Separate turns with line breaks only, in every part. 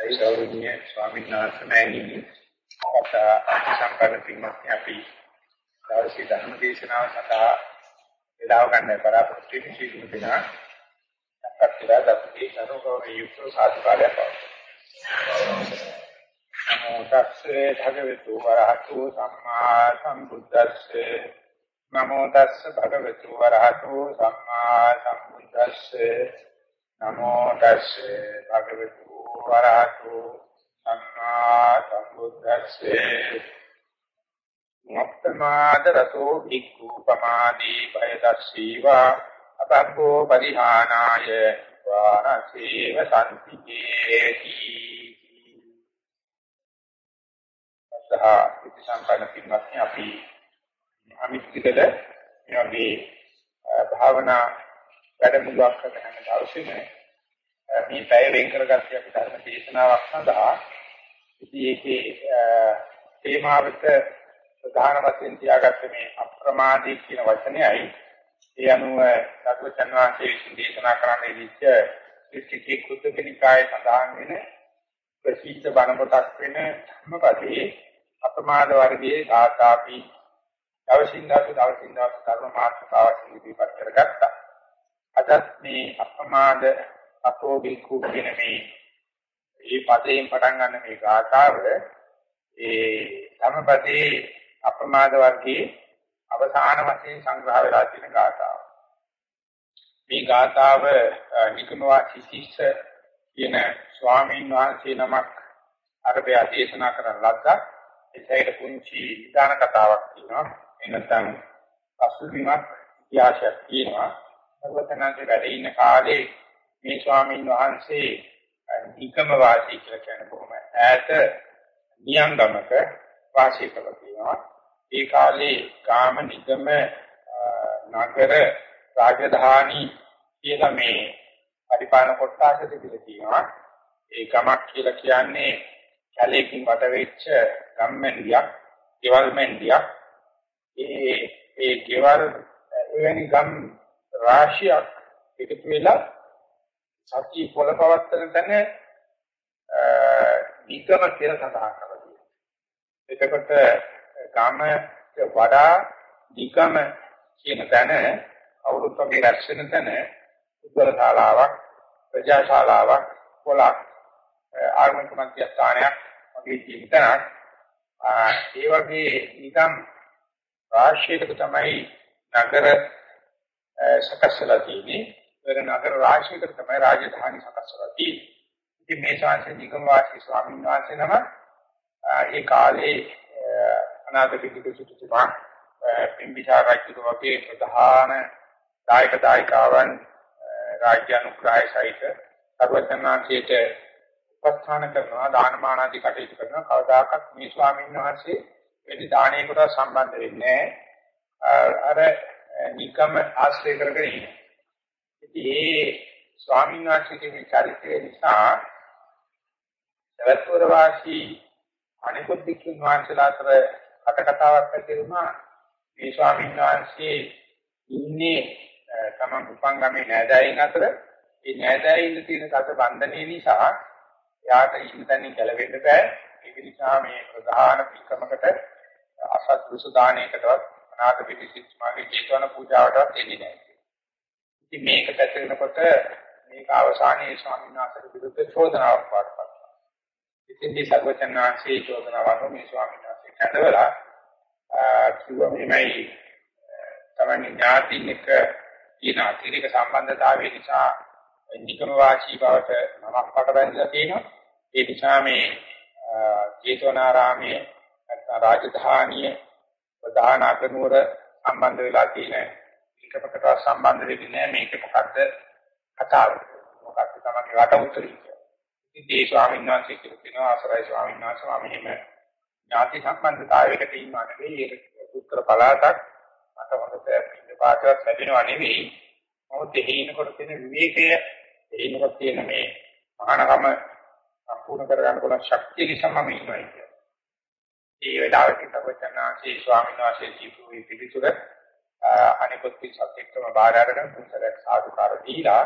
අවසරයි ගෞරවනීය ස්වාමීන් වහන්සේ මෑණියනි අපට සම්පන්න පින්වත් අපි දවසේ ධර්ම දේශනාව සඳහා වේලාව ගන්න බලාපොරොත්තු වෙන සීල දිනා සම්පත්තිලා දප්පේ සරෝගෞරී යුක්ත සාධකාරය පවතී නමෝ තස්සේ භගවතු වරහතු සම්මා සම්බුද්දස්සේ. නමෝ තස්සේ භගවතු වරහතු සම්මා සම්බුද්දස්සේ. නමෝ තස්සේ භගවතු වරහතු සම්මා සම්බුද්දස්සේ. මත්තමාද රතෝ භික්ඛු පමාදී බයදස්සීවා අපබ්බෝ පරිහානාය වානසේව සම්තිකේති සහ ඉතිසංකල්ප පින්වත්නි අපි අමිත්‍තිකද මේ වගේ භාවනා වැඩමුළුවක් කරන හැම දවසෙම මේ පැය වෙන් කරගත්තේ අපි ධර්ම දේශනාවක් සඳහා ඉතින් ඒකේ තේමාවට ප්‍රධාන වශයෙන් තියාගත්ත මේ අප්‍රමාදී කියන වචනයයි ඒ අනුව සත්වචන් වහන්සේ විසින් දේශනා කරන්න ඉච්ඡ ත්‍රිපිටකයේ කුද්දකනිකායේ සඳහන් වෙන ප්‍රසිද්ධ බණ පොතක් වෙන ධම්මපදයේ අප්‍රමාද වර්ගයේ ධාතාපි දවසින්දාසු දවසින්දාසු ධර්ම මාර්ගතාවක් ඉදිරිපත් කරගත්තා. අදත් මේ අප්‍රමාද අතෝ බිකු කියන මේ මේ පදයෙන් පටන් ගන්න මේ ගාථාව ඒ ධම්මපදයේ අප්‍රමාද වර්ගයේ අවසාන වශයෙන් සංග්‍රහ වෙලා තියෙන ගාථාව. මේ ගාථාව නිකමවාසී ශිෂ්‍ය කියන ස්වාමීන් වහන්සේ නමක් අරබය දේශනා කරන ලද්දා ඒසයට පුංචි විධාන කතාවක් තියෙනවා. එනතන් පසුබිමක් ඉතිහාසයක් තියෙනවා. සර්වතනන්සේ වැඩ ඉන්න කාලේ මේ ස්වාමීන් වහන්සේ නිකම වාසී කියලා කියන බොහොම ඈත නියංගමක වාසය කරලා තියෙනවා. ඒ කාලේ කාම නිගම නගර රාජධානි කියලා මේ පරිපාලන කොටස තිබිලා තියෙනවා. ඒ ගමක් කියලා කියන්නේ කැලේකින් වට වෙච්ච ගම්මැලියක්, ගෙවල් මැලියක්. ඒ ඒ ගෙවල් එවැනි ගම් රාශියක් එකතු වෙලා සත්‍ය පොළපවත්තන තැන නිගම කියලා සඳහන් කරලා එතකොට ගම වඩා නිගම කියන තැන අවුරුද්ද වගේ රැස් වෙන තැන උද්දල ශාලාවක් ප්‍රජා ශාලාවක් පොලක් ආගමික මධ්‍යස්ථානයක් වගේ ජීවිතයක් ඒ වගේ නිකම් රාශියක තමයි නගර සකස්ලා තියෙන්නේ. වෙන නගර රාශියක තමයි රාජධානි සකස්ලා තියෙන්නේ. ඉතින් මේ ශාසන නිගම වාසී ස්වාමීන් වහන්සේ නම ඒ කාලේ අනාථ පිටික සිටුතුමා පිම්බිසාර රජු වගේ ප්‍රධාන දායක දායකාවන් රාජ්‍ය අනුග්‍රහය සහිත සර්වඥාන්සේට උපස්ථාන කරනවා දානමාන ආදී කටයුතු කරනවා. කවදාකවත් මේ ස්වාමීන් වහන්සේ වෙලි දාණයකට සම්බන්ධ වෙන්නේ අර නිකම් ආශ්‍රය කරගෙන ඉන්නේ. ඉතින් ඒ ස්වාමීන් වහන්සේගේ චරිතය නිසා සවැත්වර වාසී අනිකුත් වික්ෂුන් වහන්සේලා අතර කටකතාවක් ඇති වුණා. මේ ස්වාමීන් වහන්සේ ඉන්නේ තමන් උපංගමේ නෑදෑයින් අතර. ඒ නෑදෑයින් තියෙන ගත බන්ධනය නිසා යාට ඉන්නතනින් ගැලවෙන්න බෑ. ඒක නිසා මේ ප්‍රධාන පිටකමකට අසත් කුස දාණයකටවත් අනාථ පිටිසිට මාගේ ජීතවන පූජාවටවත් එන්නේ නැහැ. ඉතින් මේක පැතිරෙනකොට මේක අවසානයේ ස්වාමීන් වහන්සේට විරුද්ධ චෝදනාවක් වඩපත්. ඉතින් මේ සර්වචන්නාංශයේ චෝදනාවක් මේ ස්වාමීන් වහන්සේ කඩවලා කිව්වා මෙමයි තමයි ඥාතිනික කියන අතිරික සම්බන්ධතාවය නිසා නිකම වාචී බවට නමක් පටබැඳලා තියෙනවා. ඒ නිසා මේ ජේතවනාරාමයේ නැත්නම් රාජධානිය ප්‍රධාන අගනුවර සම්බන්ධ වෙලා තියෙන එකකට සම්බන්ධ වෙන්නේ නැහැ මේක මොකද්ද කතාව. මොකක්ද තමයි රට උත්තරී. ඉතින් ඒ ස්වාමීන් වහන්සේ කියනවා ආසරයි ස්වාමීන් වහන්සේ ස්වාමීන් ඥාති සම්බන්ධතාවයකට ඉන්නවා නෙවෙයි ඒක උත්තර පළාතක් මට හොඳට ඉන්න පාටවත් ලැබෙනවා නෙවෙයි. මොකද දෙහිනකොට තියෙන විවේකය දෙහිනකොට තියෙන මේ මහානකම සම්පූර්ණ කරගන්න පුළුවන් ශක්තිය නිසා මම ඉන්නවා කියන්නේ. ඒ වෙලාවට තවචනාචි ස්වාමීන් වහන්සේ ජීවු වී පිළිතුර අනිකුත් සත්‍යක්‍රම බාහිර අරගෙන තුන්සරක් සාදුකාර දීලා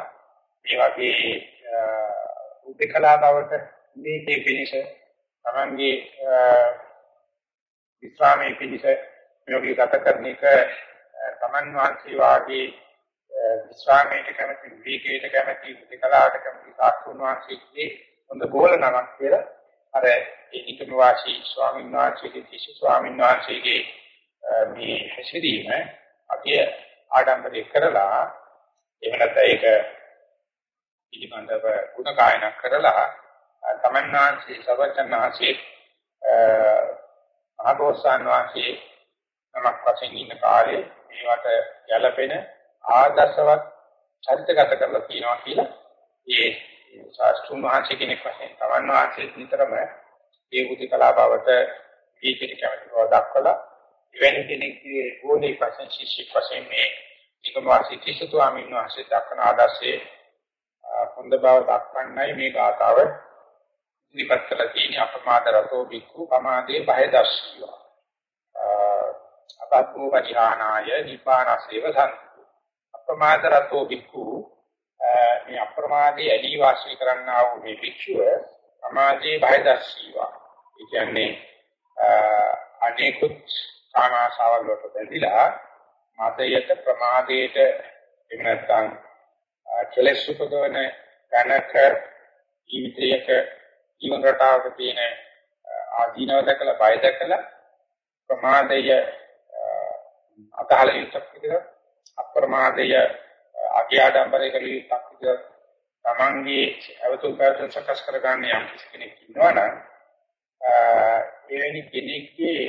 මේ වගේ උපේකලා බවට මේකේ පිනිස තමන්ගේ විස්රාමයේ පිනිස යෝගී ගත කරන එක තමන් වාසී වාගේ විස්රාමයට කැමති විවේකයට කැමති විකලාට කැමති සාස්තුන් වාසීගේ හොඳ ගෝල නමක් කියලා අර ඒකිතම වාසී ස්වාමීන් වහන්සේගේ තිසි ස්වාමීන් වහන්සේගේ මේ හැසිරීම අපි ආඩම්බරේ කරලා එහෙම නැත්නම් ඒක පිළිබඳව ගුණ කායන කරලා තමන්නාන්සේ සවචනාංශේ ආගෝසාන් වාසී නමක් වශයෙන් ඉන්න කාලේ මේවට ගැළපෙන ආදර්ශවත් චරිතගත කරලා තියෙනවා කියලා ඒ ශාස්ත්‍රුන් වහන්සේ කෙනෙක් වශයෙන් තමන් වහන්සේ නිතරම ඒ බුද්ධ කලා බවට දීපිට කැමති බව දක්වලා එවැනි කෙනෙක්ගේ ගෝණේ වශයෙන් ශිෂ්‍යෙක් වශයෙන් මේ ඒකම වාසී කිසිතුවාමින් වහන්සේ දක්වන ආදර්ශයේ හොඳ බව දක්වන්නයි මේ ගාථාව ඉදිරිපත් කළ තියෙන අපමාද රතෝ බික්ඛු පමාදේ බය දර්ශියෝ. අපත්මෝ පරිහානාය නිපානසේව සම්තු අප්‍රමාද රතෝ බික්ඛු මේ අප්‍රමාදයේ ඇලී වාසය කරන්නා වූ මේ භික්ෂුව සමාජයේ බයදර්ශීවා ඒ කියන්නේ අනේකුත් කාමාශාවල් වලට බැඳිලා මතයට ප්‍රමාදයට එහෙම නැත්නම් කෙලෙස් උපදවන කනක ජීවිතයක ජීවන රටාවක තියෙන ආදීනව දැකලා බය දැකලා ප්‍රමාදය අතහල යුක්තක් විදිහට අප්‍රමාදය අග්‍යාඩම්බරේ කළ යුක්තක් විදිහට තමන්ගේ අවතුල් පැවතුම් සකස් කරගන්න යම් කෙනෙක් ඉන්නවනම් එවැනි කෙනෙක්ගේ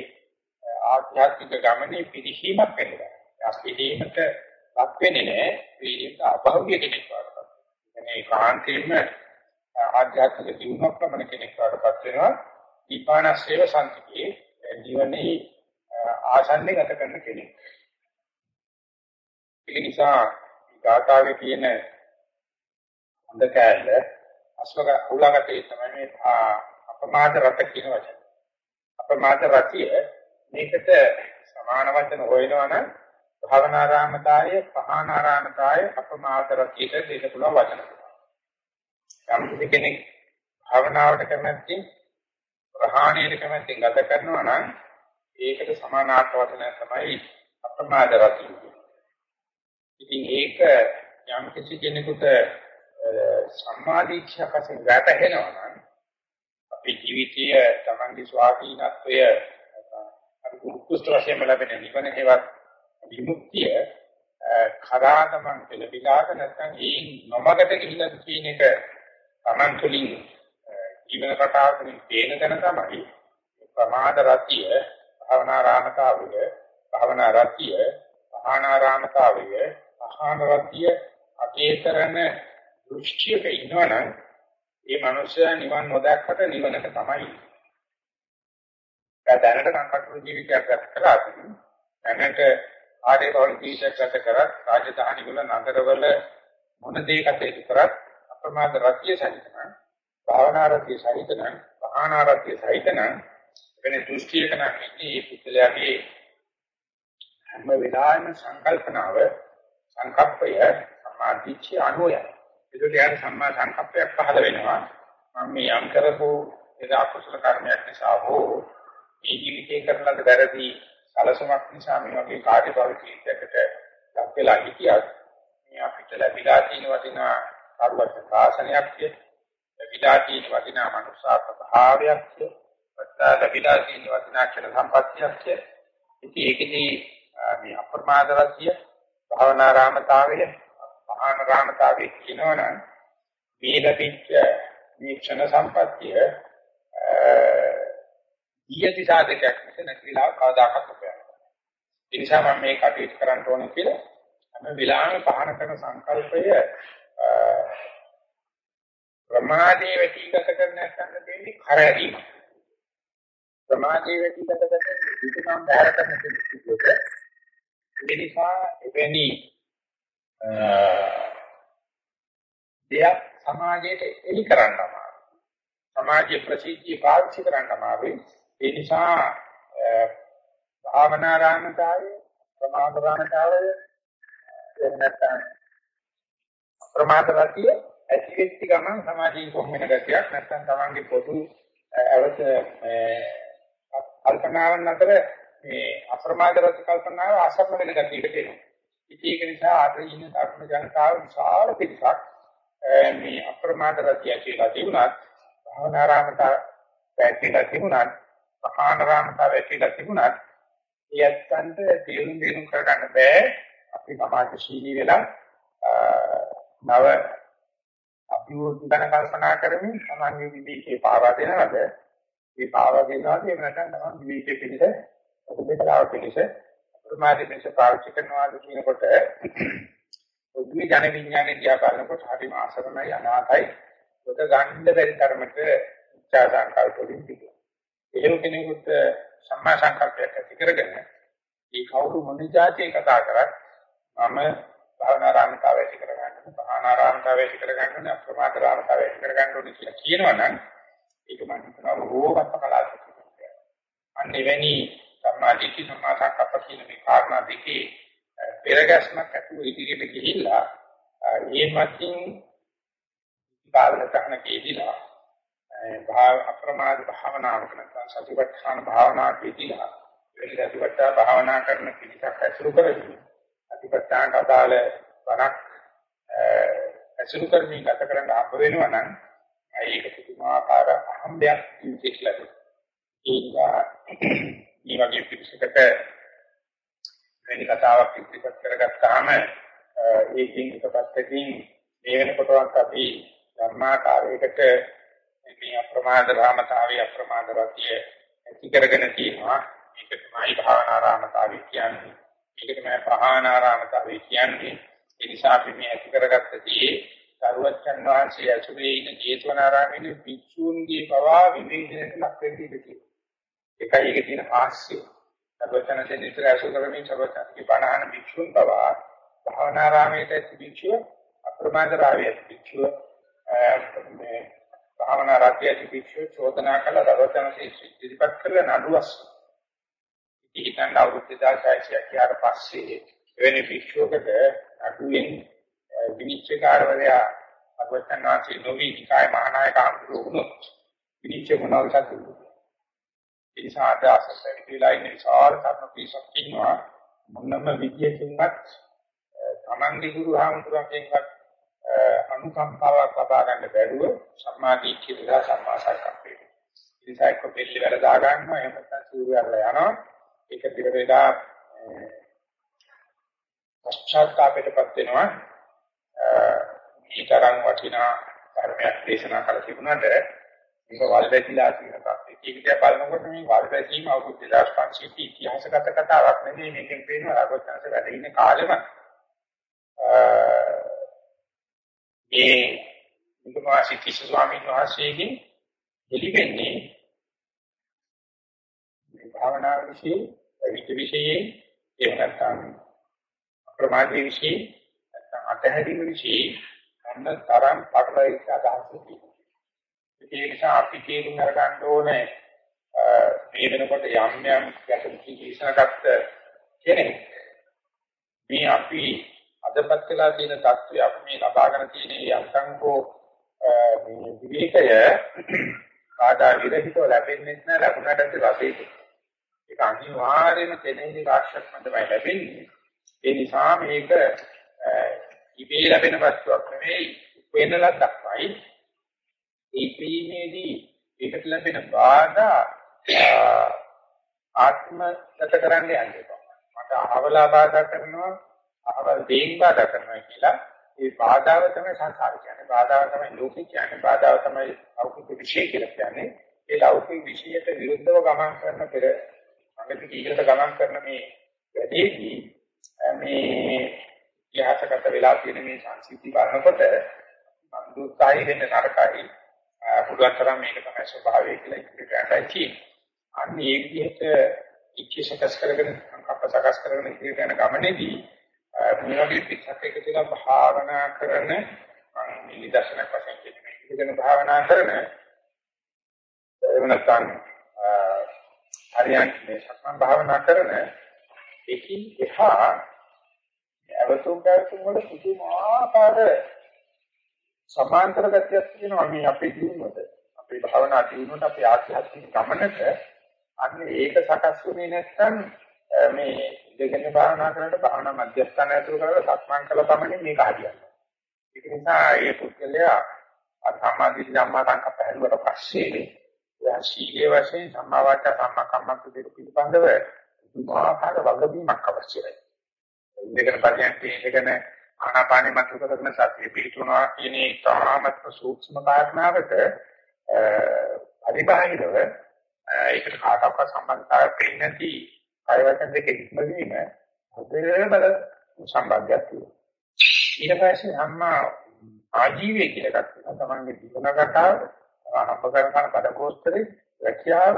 ආධ්‍යාත්මික ගමනේ පිළිහිමක් වෙනවා. අස්පිදීමට ලක් වෙන්නේ නැහැ. පිළිහිමට අභෞවිය කෙනෙක් වඩපත්. එනේ කාන්තින්ම ආධ්‍යාත්මික දියුණුවක් ලබන කෙනෙක් වඩපත් වෙනවා. දීපානස්සේව සම්තිකේ ජීවනයේ ආසන්නේ ගත කරන කෙනෙක්. ඒ නිසා ගාථාවේ තියෙන හොඳ කෑල්ල අස්වග උලගතේ තමයි මේ අපමාද රත කියන වචන. අපමාද රතිය මේකට සමාන වචන හොයනවනම් භවනාරාමතාය පහනාරාමතාය අපමාද රතියට දෙන්න පුළුවන් වචන. යම් කෙනෙක් භවනාවට කැමැත්තෙන් ප්‍රහාණයට කැමැත්තෙන් ගත කරනවා නම් ඒකට සමානාර්ථ වචන තමයි අප්‍රමාද රතිය. ඉතින් ඒක යම් කිසි කෙනෙකුට සම්මාදීක්ෂා වශයෙන් වැටහෙනවා නම් අපේ ජීවිතයේ තමන්ගේ ස්වාධීනත්වය උත්කෘෂ්ඨ වශයෙන් ලැබෙන නිවන හේවත් විමුක්තිය කරාදමන් කියලා විලාක නැත්නම් ඒ නොමගට ගිහිලා කියන එක තමන් තුළින් ජීවන රටාවකින් තේන තැන තමයි ප්‍රමාද රතිය භවනා රාමතාවය භවනා රතිය පහනා රාමතාවය පහන රතිය අකේ කරන දෘෂ්ටියක ඉන්නවනම් ඒ මනුස්සයා නිවන් නොදැක්කට නිවනක තමයි. දැනට සංකල්ප ජීවිතයක් ගත කරා දැනට ආදේකවල ජීවිතයක් ගත කරා රාජධානි වල නගරවල මොන දේ කටයුතු කරත් අප්‍රමාද රතිය සහිතන භාවනා රතිය සහිතන පහනා රතිය සහිතන වෙන දෘෂ්ටියක නම් ඉන්නේ පුද්ගලයාගේ හැම වෙලාවෙම සංකල්පනාව සංකප්පය සමාධිච්ච අනුයයි ඒකට යාට සම්මා සංකප්පයක් පහළ වෙනවා. මම මේ යම් කරපු ඒක අකුසල කර්මයක් නිසා හෝ මේ ජීවිතේ කරන ලද වැරදි සලසමක් නිසා මේ වගේ කාර්යබහුල ජීවිතයකට ලක් වෙලා හිටියත් මේ අපිට ලැබිලා තියෙන වටිනා සර්වඥ ශාසනයක් ලැබිලා තියෙන වටිනා මනුෂ්‍යාත්ම භාවයක් ලැබිලා තියෙන වටිනා ක්ෂණ සම්පත්තියක් ඉතින් ඒකදී මේ අප්‍රමාදවත්ය භවනාරාමතාවයේ මහාන රාමතාවේ කියනවනම් මේ ලැබිච්ච මේ ක්ෂණ සම්පත්තිය ඊයති සාධකයක් මිස නැතිලා කවදාකවත් උපයන්නේ. ඒ නිසා මම මේ කටයුතු කරන්න ඕනේ කියලා හැම වෙලාවෙම පහන කරන සංකල්පය ප්‍රමාදයේ වැටිගත කරන නැත්නම් දෙන්නේ කරදීම. ප්‍රමාදයේ වැටිගත කරන විකම් බාර කරන කෙනෙකුට ඒ නිසා එවැනි දෙයක් සමාජයට එලි කරන්න අමාරුයි. සමාජයේ ප්‍රසිද්ධිය පාවිච්චි කරන්න අමාරුයි. ඒ නිසා භාවනාරාමතාවය, ප්‍රමාදරාමතාවය එන්නතන ප්‍රමාදවතිය ඇති වෙච්ච ගමන් සමාධිය කොහොමද ගතියක් නැත්නම් තමන්ගේ පොදු අවශ්‍ය කල්පනාවන් අතර මේ අප්‍රමාද රස කල්පනාව අසරණ වෙන ගතියකට එනවා. ඉතින් ඒක නිසා අද ඉන්න ධර්ම ජනතාව විශාල පිටසක් මේ අප්‍රමාද රතිය කියලා තිබුණත් භවනාරාමත පැතිලා තිබුණත් පහානාරාමත පැතිලා තිබුණත් ඊයත්න්ට තේරුම් දෙනුම් කරගන්න බෑ. අපි සමාජශීලී වෙලා නව අභිවෘද්ධි ගැන කල්පනා කරමින් තමන්ගේ විවේකේ පාවා දෙනවද? ඒ පාවා දෙනවද එහෙම නැත්නම් තමන් විවේකේ පිළිස උදේකලාව පිළිස ප්‍රමාදී පිළිස පාවිච්චි කරනවාද කියනකොට උද්වි ජන විඥානේ දිහා බලනකොට හරිම ආසරණයි අනාතයි. ඔක ගන්න බැරි තරමට ඉච්ඡා සංකල්ප වලින් පිටු. එහෙම කෙනෙකුට සම්මා සංකල්පයක් ඇති කරගෙන මේ කවුරු මොන જાතිය කතා කරත් මම භාවනාරාමතාවය ඇති කරගන්න භාවනාරාමතාවය ඇති කරගන්න අප්‍රමාදරාමතාවය ඇති කරගන්න ඕනේ කියලා කියනවනම් ඒක මම හිතනවා බොහෝමත්ම කලාත්මකයි. අන්න එවැනි සම්මාදිට්ඨි සම්මා සංකප්ප කියන මේ කාරණා දෙකේ පෙරගැස්මක් ඇතුළු ඉදිරියට ගිහිල්ලා ඒ මතින් භාවන කරනකේදීලා භාව අප්‍රමාද භාවනාවක නැත්නම් සතිපට්ඨාන භාවනාවකදීලා වෙලිදතිපට්ඨා භාවනා කරන පිළිසක් ඇසුරු කරගෙන අතිපට්ඨානට අදාළ වරක් ඇසුරු කරමින් ගත කරන්න හම්බ වෙනවා නම් ඒක පුදුමාකාර අහම්බයක් ඉතිරිලා තියෙනවා. ඒ වගේ පිළිසකට වෙන කතාවක් ඉදිරිපත් කරගත්තාම ඒකෙන් එකපැත්තකින් මේ වෙනකොටවත් අපි ධර්මාකාරයකට මේ අප්‍රමාද රාමතාවේ අප්‍රමාද රතිය ඇති කරගෙන තියෙනවා. මේක තමයි භාවනාරාමතාවේ කියන්නේ. මේක තමයි පහානාරාමතාවේ කියන්නේ. ඒ නිසා අපි මේ ඇති කරගත්තදී සරුවච්චන් වහන්සේ ඇසුරේ ඉන්න ජේතවනාරාමයේ භික්ෂූන්ගේ පවා විවේචනයට ලක් වෙන්නේ ඒකයි ඒකේ තියෙන හාස්‍යය සරුවච්චන් දෙවිතර ඇසුර කරමින් සරුවච්චන්ගේ බණහන භික්ෂූන් පවා භාවනාරාමයේ ඇති භික්ෂුව අප්‍රමාද රාවිය භික්ෂුව මේ භාවනා රාජ්‍යයේ භික්ෂුව චෝදනා කළ රවචනසේ ඉදිරිපත් කරන නඩුවස් ඉතින් අවුරුදු 2600 කියාට පස්සේ එවැනි භික්ෂුවකට අඩුවෙන් විනිශ්චයකාරවරයා අගතනාචි නොවි නිකාය මහානායක අඳුරු වුණොත් විනිශ්චය මොනවාද කියන්නේ ඒ නිසා අදහස් ලැබිලා ඉන්න විශාල කර්ම පිසක් ඉන්නවා. මොනම විද්‍යාවකින්වත් තමන්ගේ ගුරු හාමුදුරන්ගෙන්වත් අනුකම්පාවක් ලබා ගන්න බැරුව සම්මාදිට්ඨිය විලා සම්මා සංකප්පේ. ඉතින් එක්ක පිළි වැඩ දා ගන්නවා එහෙම නැත්නම් සූර්යයල්ලා යනවා. ඒක දිගට වෙලා පශ්චාත්තාපයටපත් වෙනවා. ඊතරම් වටිනා ධර්මයක් දේශනා කළ තිබුණාට මේක වල්බැතිලා කියන තාක්ෂික ඉතිහාස බලනකොට මේ වල්බැසීම අවුරුදු 2500 ඉතිහාසගත කතාවක් නෙමෙයි මේකෙන් පේනවා රාගෝත්සංශ වැඩ ඉන්න කාලෙම ඒ මුදුමාසි කිසි ස්වාමීන් වහන්සේගෙන් දෙලිවෙන්නේ මේ භාවනා විශ්ේ විච විශ්ේ එහෙම නැත්නම් ප්‍රමාදී විශ්ේ නැත්නම් අතහැරීම විශ්ේ අන්න තරම් පටලවිච්ච අදහසක් ඒ නිසා අපි තේරුම් අරගන්න ඕනේ මේ වෙනකොට යම් යම් ගැටලු කිසිනකට කෙනෙක් මේ අපි අදපත් වෙලා තියෙන தත්ත්වය අපි මේ ලබාගෙන තියෙන මේ අංකංකෝ මේ විවේකය කාටාගිරහිතව ලැබෙන්නේ නැහැ ලකුණට ලැබෙන්නේ. ඒක අනිවාර්යයෙන්ම තෙනෙහි රාක්ෂක් මතමයි ලැබෙන්නේ. ඒ නිසා මේක ඉබේ ලැබෙන වස්තුවක් නෙවෙයි වෙන ලද්දක්මයි. ඒ පීමේදී ඒකට ලැබෙන බාධා ආත්මගත කරන්න යන්න එපා. මට අහවලා බාධා කරනවා අහවල් දෙයින් බාධා කරනවා කියලා ඒ බාධාව තමයි සංසාර කියන්නේ. බාධාව තමයි ලෝකේ කියන්නේ. බාධාව තමයි ලෞකික විශේෂ කියලා කියන්නේ. ඒ ලෞකික විශේෂයට විරුද්ධව ගමන් කරන පෙර අඟති කීකට ගමන් කරන මේ වැඩේදී මේ ඉතිහාසගත වෙලා තියෙන මේ සංස්කෘති බලනකොට මන්දුස්සයි වෙන්න නරකයි. පුළුවන් තරම් මේක තමයි ස්වභාවය කියලා ඉතිරි කරලා තියෙන්නේ. අන්න ඒ විදිහට ඉච්ඡසකස් කරගෙන සංකප්ප සකස් කරගෙන ඉතිරි යන ගමනේදී මේ වගේ පිටක් එකතුලා භාවනා කරන මම නිදර්ශනයක් වශයෙන් කියන්නේ ඉගෙන භාවනා කරන එහෙම නැත්නම් හරියට මේ සක්මන් භාවනා කරන එකී එහා අවතුම් කරතුම් වල පුදුමාකාර සමාන්තර ගතියක් තියෙනවා මේ අපේ ජීවිතවල. අපේ භාවනා ජීවිතවල අපේ ආධ්‍යාත්මික ගමනට අන්න ඒක සකස් වුණේ නැත්නම් මේ ඉඳගෙන භාවනා කරනකොට භාවනා මධ්‍යස්ථාන ඇතුළු කරලා සක්මන් කළ පමණින් මේක හරියන්නේ. ඒක නිසා ඒ පුද්ගලයා සම්මාදිට ධම්මාතංක පැහැදුවට පස්සේ එයා සීලයේ වශයෙන් සම්මා වාචා සම්මා කම්මන්ත දෙක පිළිබඳව දුමාකාර වගකීමක් අවශ්‍යයි. ඉඳගෙන පරියන්කේ ඉඳගෙන ආනාපානෙ මත කරගෙන සතිය පිළිතුරනවා කියන ඒ තාමත් සූක්ෂම කාරණාවට පරිබාහිරව ඒකට කාටවත් සම්බන්ධතාවයක් දෙන්නේ නැති කය වචන දෙක ඉක්මවීම හොඳේ බල සම්බන්ධයක් තියෙනවා. ඊට පස්සේ අම්මා ආජීවයේ කියලා එකක් තියෙනවා. තමන්ගේ ජීවන රටාව, හම්බ කරගන්න බඩගෝස්තරේ රැකියාව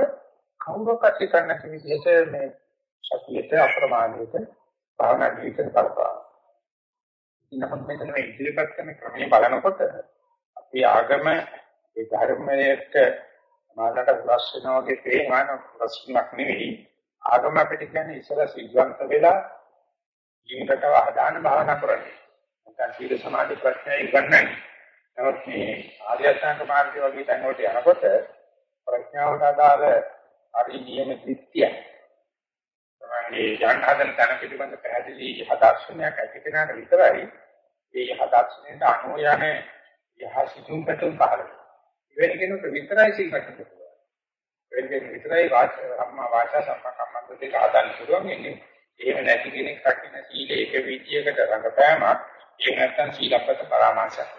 කවුරක්වත් කරන්න කිසිසේත් මේ සතියට අප්‍රමාදයට භාවනා ජීවිතේ බලපාන. ඉන්නකොට මෙතන මේ ඉදිරිපත් කරන ක්‍රමය බලනකොට අපි ආගම ඒ ධර්මයට මානකට ප්‍රශ්න වගේ තේමාන ප්‍රශ්නයක් නෙවෙයි ආගම අපිට කියන්නේ ඉස්සර සිල්වන්ත වෙලා ජීවිතව ආදාන භාවනා කරන්නේ. නැත්නම් සීල සමාධි ප්‍රඥා ඉගන්නන්නේ. නමුත් මේ ආර්ය අෂ්ටාංග මාර්ගය වගේ තැනකට යනකොට ප්‍රඥාවට අදාළ හරි නියම කෘත්‍යය. තමයි යන්න හදන තැන පිළිබඳ පැහැදිලි හදාර්ශනයක් ඇති කෙනාට විතරයි මේ හදාර්ශනයට අනුව යන යහ සිතුම් පැතුම් පහළ. ඉවෙන කෙනෙකුට විතරයි සිල්පත් පුළුවන්. වෙන කෙනෙකුට විතරයි වාචා වාචා සම්පකම්මන්ත දෙක හදන්න පුළුවන් ඉන්නේ. එහෙම නැති කෙනෙක් රකින්න සීල එක විදියකට රඟපෑමක් ඒක නැත්තම් සීලපත පරාමාසයක්.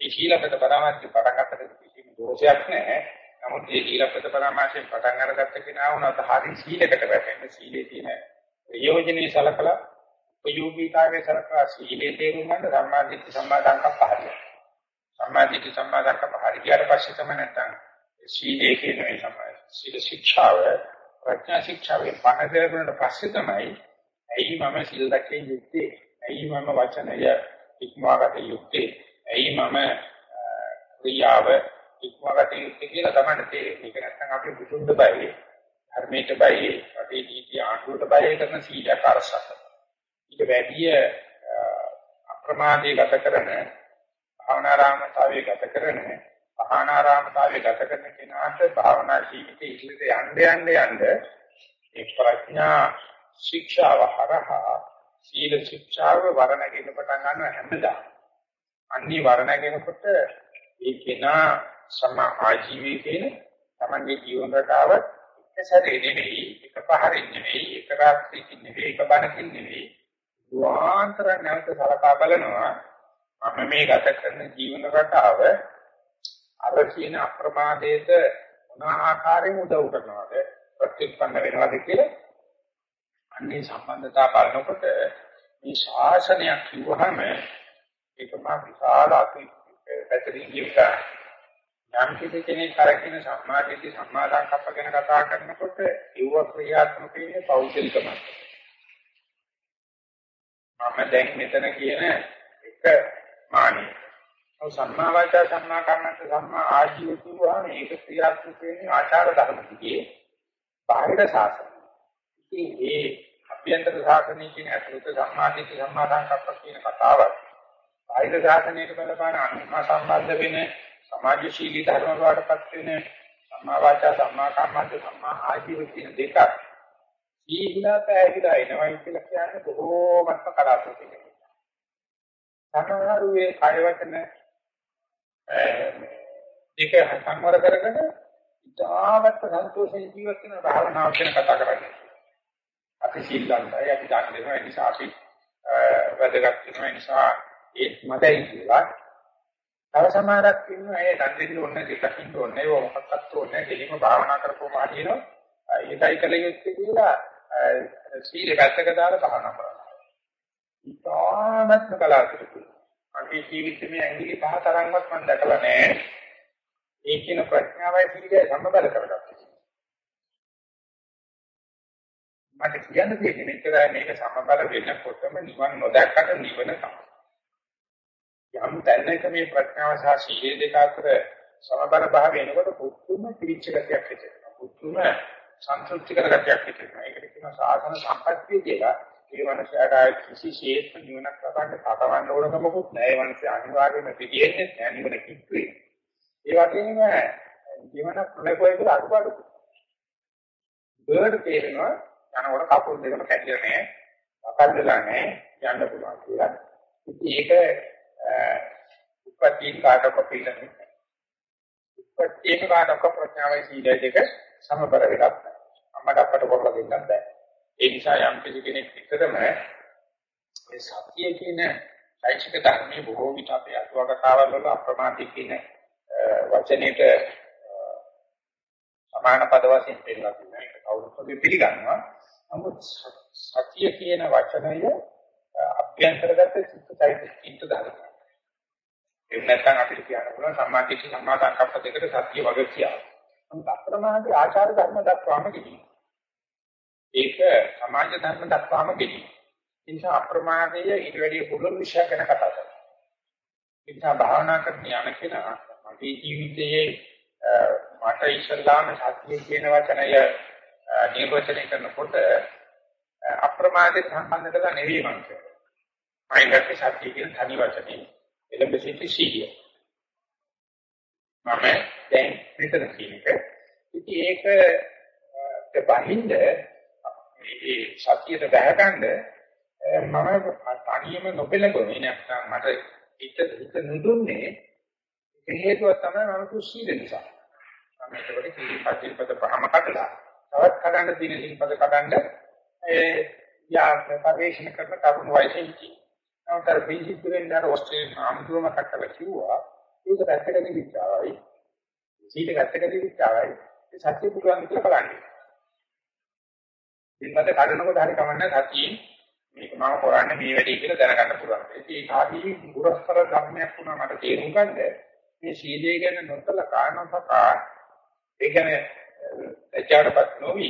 මේ සීලපත පරාමාසය පටන් ගන්නකොට කිසිම දෝෂයක් නැහැ. නමුත් මේ සීලපත පරාමාසයෙන් පටන් අරගත්ත කෙනා වුණත් හරි සීලයකට වැටෙන්න සීලේ තියෙන ප්‍රයෝජනේ සලකලා උපයෝගීතාවයේ සලකලා සීලේ තේරුම් ගන්න සම්මාදිට සම්මාදංකප්ප හරියට. සම්මාදිට සම්මාදංකප්ප හරියට පස්සේ තමයි නැත්තම් සීලේ කියන මේ සම්මා සීල ශික්ෂාව ප්‍රඥා ශික්ෂාවේ පහදවන්නට පස්සේ තමයි ඇයි මම සීල් දැකේ යුත්තේ? ඇයි මම වචනය ඉක්මවාගත යුත්තේ? ඇයි මම ක්‍රියාව ඉක්මවාගත යුත්තේ කියලා තමයි තේරෙන්නේ. ඒක නැත්නම් අපි බුදුන්ට බයයි ධර්මයට බයයි අපේ නීති ආණ්ඩුවට බයයි කරන සීලයක් අරසක. ඊට වැඩිය අප්‍රමාදී ගත කරන භාවනාරාමතාවයේ ගත කරන භාවනාරාමතාවයේ ගත කරන කෙනාට භාවනා ජීවිතයේ ඉස්සෙල්ලා යන්න යන්න යන්න ඒ ප්‍රඥා ශික්ෂාව හරහා සීල ශික්ෂාව වරණගෙන පටන් ගන්නවා හැමදාම. අන්නේ වරණගෙනකොට ඒ කෙනා සම ආජීවී කියන තමන්ගේ ජීවන රටාව එක සැරේ නෙවෙයි, එක පහරින් නෙවෙයි, එක රාත්‍රියකින් නෙවෙයි, එක බණකින් නෙවෙයි. දුආන්තර නැවත සලකා බලනවා. මම මේ ගත කරන ජීවන රටාව අර කියන අප්‍රමාදයට මොන ආකාරයෙන් උදව් කරනවද ප්‍රතිඋත්පන්න වෙනවද කියලා අන්නේ සම්බන්ධතාව බලනකොට මේ ශාසනයක් කිව්වහම ඒක මා විශාල අති පැතිරී ගියා. යම් කිසි කෙනෙක් කරකින සම්මාදිට්ඨි සම්මාදාකප්ප ගැන කතා කරනකොට ඒව ක්‍රියාත්මක වෙන්නේ පෞද්ගලිකමයි. මම දැන් මෙතන කියන එක මානෙ. ඔව් සම්මා වාචා සම්මා කම්මන්ත සම්මා ආජීව කියවහම ඒක ක්‍රියාත්මක වෙන්නේ ආචාර ධර්ම දිගේ බාහිර ශාසනය. ඉතින් ඒ අභ්‍යන්තර සාසනය කියන අතුරුත සම්මාදිත සම්මාදාංකප්ප කියන කතාව ආයත සාසනයට බලපාන අනුමා සම්බන්ධ වෙන සමාජශීලී ධර්ම වලටපත් වෙන සම්මා වාචා සම්මා කම්මන්ත සම්මා ආජීව කියන දෙක සීහිලා පැහැදිලා එනවා කියලා කියන්නේ බොහෝමත්ම කලාතුරකින්. සමහරු ඒ කය වචන දෙක සංවර කරගෙන ඉතාමත් සන්තෝෂයෙන් ජීවත් වෙන භාවනාවක් ගැන කතා කරන්නේ. අපි සීලන්තයි අපි දාන දෙනවා ඒ නිසා අපි වැදගත් වෙනවා ඒ නිසා ඒ මතයි කියලා. තව සමහරක් ඉන්නවා ඒ දන් දෙන්න ඕනේ දෙකක් ඉන්න ඕනේ ඒව මොකක්වත් ඕනේ දෙලිම භාවනා කරපුවම හරියනවා. ඒකයි කල යුත්තේ කියලා සීල පැත්තක දාලා භාවනා කරනවා. ඉතාමත් කලාතුරකින් අපි ජීවිතේ ඇඟිලි පහ තරම්වත් මම දැකලා නැහැ. ඒ කියන ප්‍රඥාවයි සීලය සම්බන්ධ කරගත්තා. මට කියන්න තියෙන්නේ මෙච්චරයි මේක සමබල වෙනකොටම නිවන් නොදැක්කට නිවන තමයි. යම් තැනක මේ ප්‍රඥාව සහ සීලය දෙක අතර සමබල භාවය එනකොට පුදුම පිළිච්ච ගතියක් හිතෙනවා. පුදුම සංතෘප්ති කර ගතියක් හිතෙනවා. ඒකට කියනවා සාධන සම්පත්තිය කියලා. ඒ මනසට කිසිසේත් නිවනක් ලබන්න කටවන්න ඕනකමකුත් නැහැ. ඒ මනස අනිවාර්යයෙන්ම පිටියෙන්නේ නැහැ නිවන කිව්වේ. ඒ වගේම ජීවන ප්‍රලකෝය කියලා අඩුපාඩු. බර්ඩ් තේරෙනවා යනකොට කකුල් දෙකම කැඩිලා නැහැ. අකල්දලා නැහැ යන්න පුළුවන් කියලා. ඉතින් ඒක උපත්ති කාටක පිළිගන්නේ. උපත්ති කාටක ප්‍රඥාවයි සීලය දෙක සමබර වෙලක් නැහැ. අම්මට අපට කරලා දෙන්නත් බෑ. ඒ නිසා යම් කෙනෙක් විතරම මේ සත්‍ය කියන චෛතසික ධර්මයේ බොහෝ විට අපේ අතුවකතාවල් වල අප්‍රමාදී කියන වචනේට සමාන පද වශයෙන් පෙන්නලා තියෙනවා. ඒක කවුරුත් පිළිගන්නවා. නමුත් සත්‍ය කියන වචනය අභ්‍යන්තරගත චිත්තයිසිකින්ට දානවා. ඒක නැත්නම් අපිට කියන්න පුළුවන් සම්මාදිට සම්මාදාකප්ප දෙකට සත්‍ය වගේ කියලා. නමුත් අප්‍රමාදී ආචාර ධර්ම දක්වාම කියනවා. ඒක සමාජ ධර්ම දක්වාම කියනවා. ඒ නිසා අප්‍රමාදය ඊට වැඩිය පුළුල් විශයක් ගැන කතා කරනවා. ඒ නිසා භාවනා කරන යන කෙනා මගේ ජීවිතයේ මට ඉස්සල්ලාම සත්‍ය කියන වචනය නිර්වචනය කරනකොට අප්‍රමාදයට සම්බන්ධ කරලා නෙවෙයි මම කියන්නේ. මයින්ඩ් සත්‍ය කියන තනි වචනේ එළඹ සිටි සීය. මම දැන් මෙතන කියන එක. ඉතින් ඒක බහින්ද මේ සත්‍යයට බහගන්න මම තනියම නොබෙලගොනේ නැත්නම් මට හිත හිත නුදුන්නේ ඒ හේතුව තමයි මම කුසීද නිසා. මම ඒකට කීප පද පහම කඩලා තවත් කඩන්න තියෙන සිල්පද කඩන්න ඒ යා පරිශන කරන කරුණු වයිසෙන් කි. නමුත් අර බේසික් වෙන්න අර ඔස්ට්‍රේලියානු ආම්තුරම කට්ටල කිව්වා ඒක පැත්තකදී විචාරයි. සීට පැත්තකදී විචාරයි. ඒ සත්‍ය පුරාණ කියලා බලන්නේ. සිල්පද කඩනකොට හරි කමන්නේ සතියේ මේක මම කරන්නේ මේ වැඩේ කියලා දැනගන්න පුළුවන්. ඒක ආදී ගුරුස්තර ධර්මයක් වුණා මට තේරුම් ගන්න. මේ සීලය ගැන නොතල කාරණා ඒ කියන්නේ එචාරපත් නොවි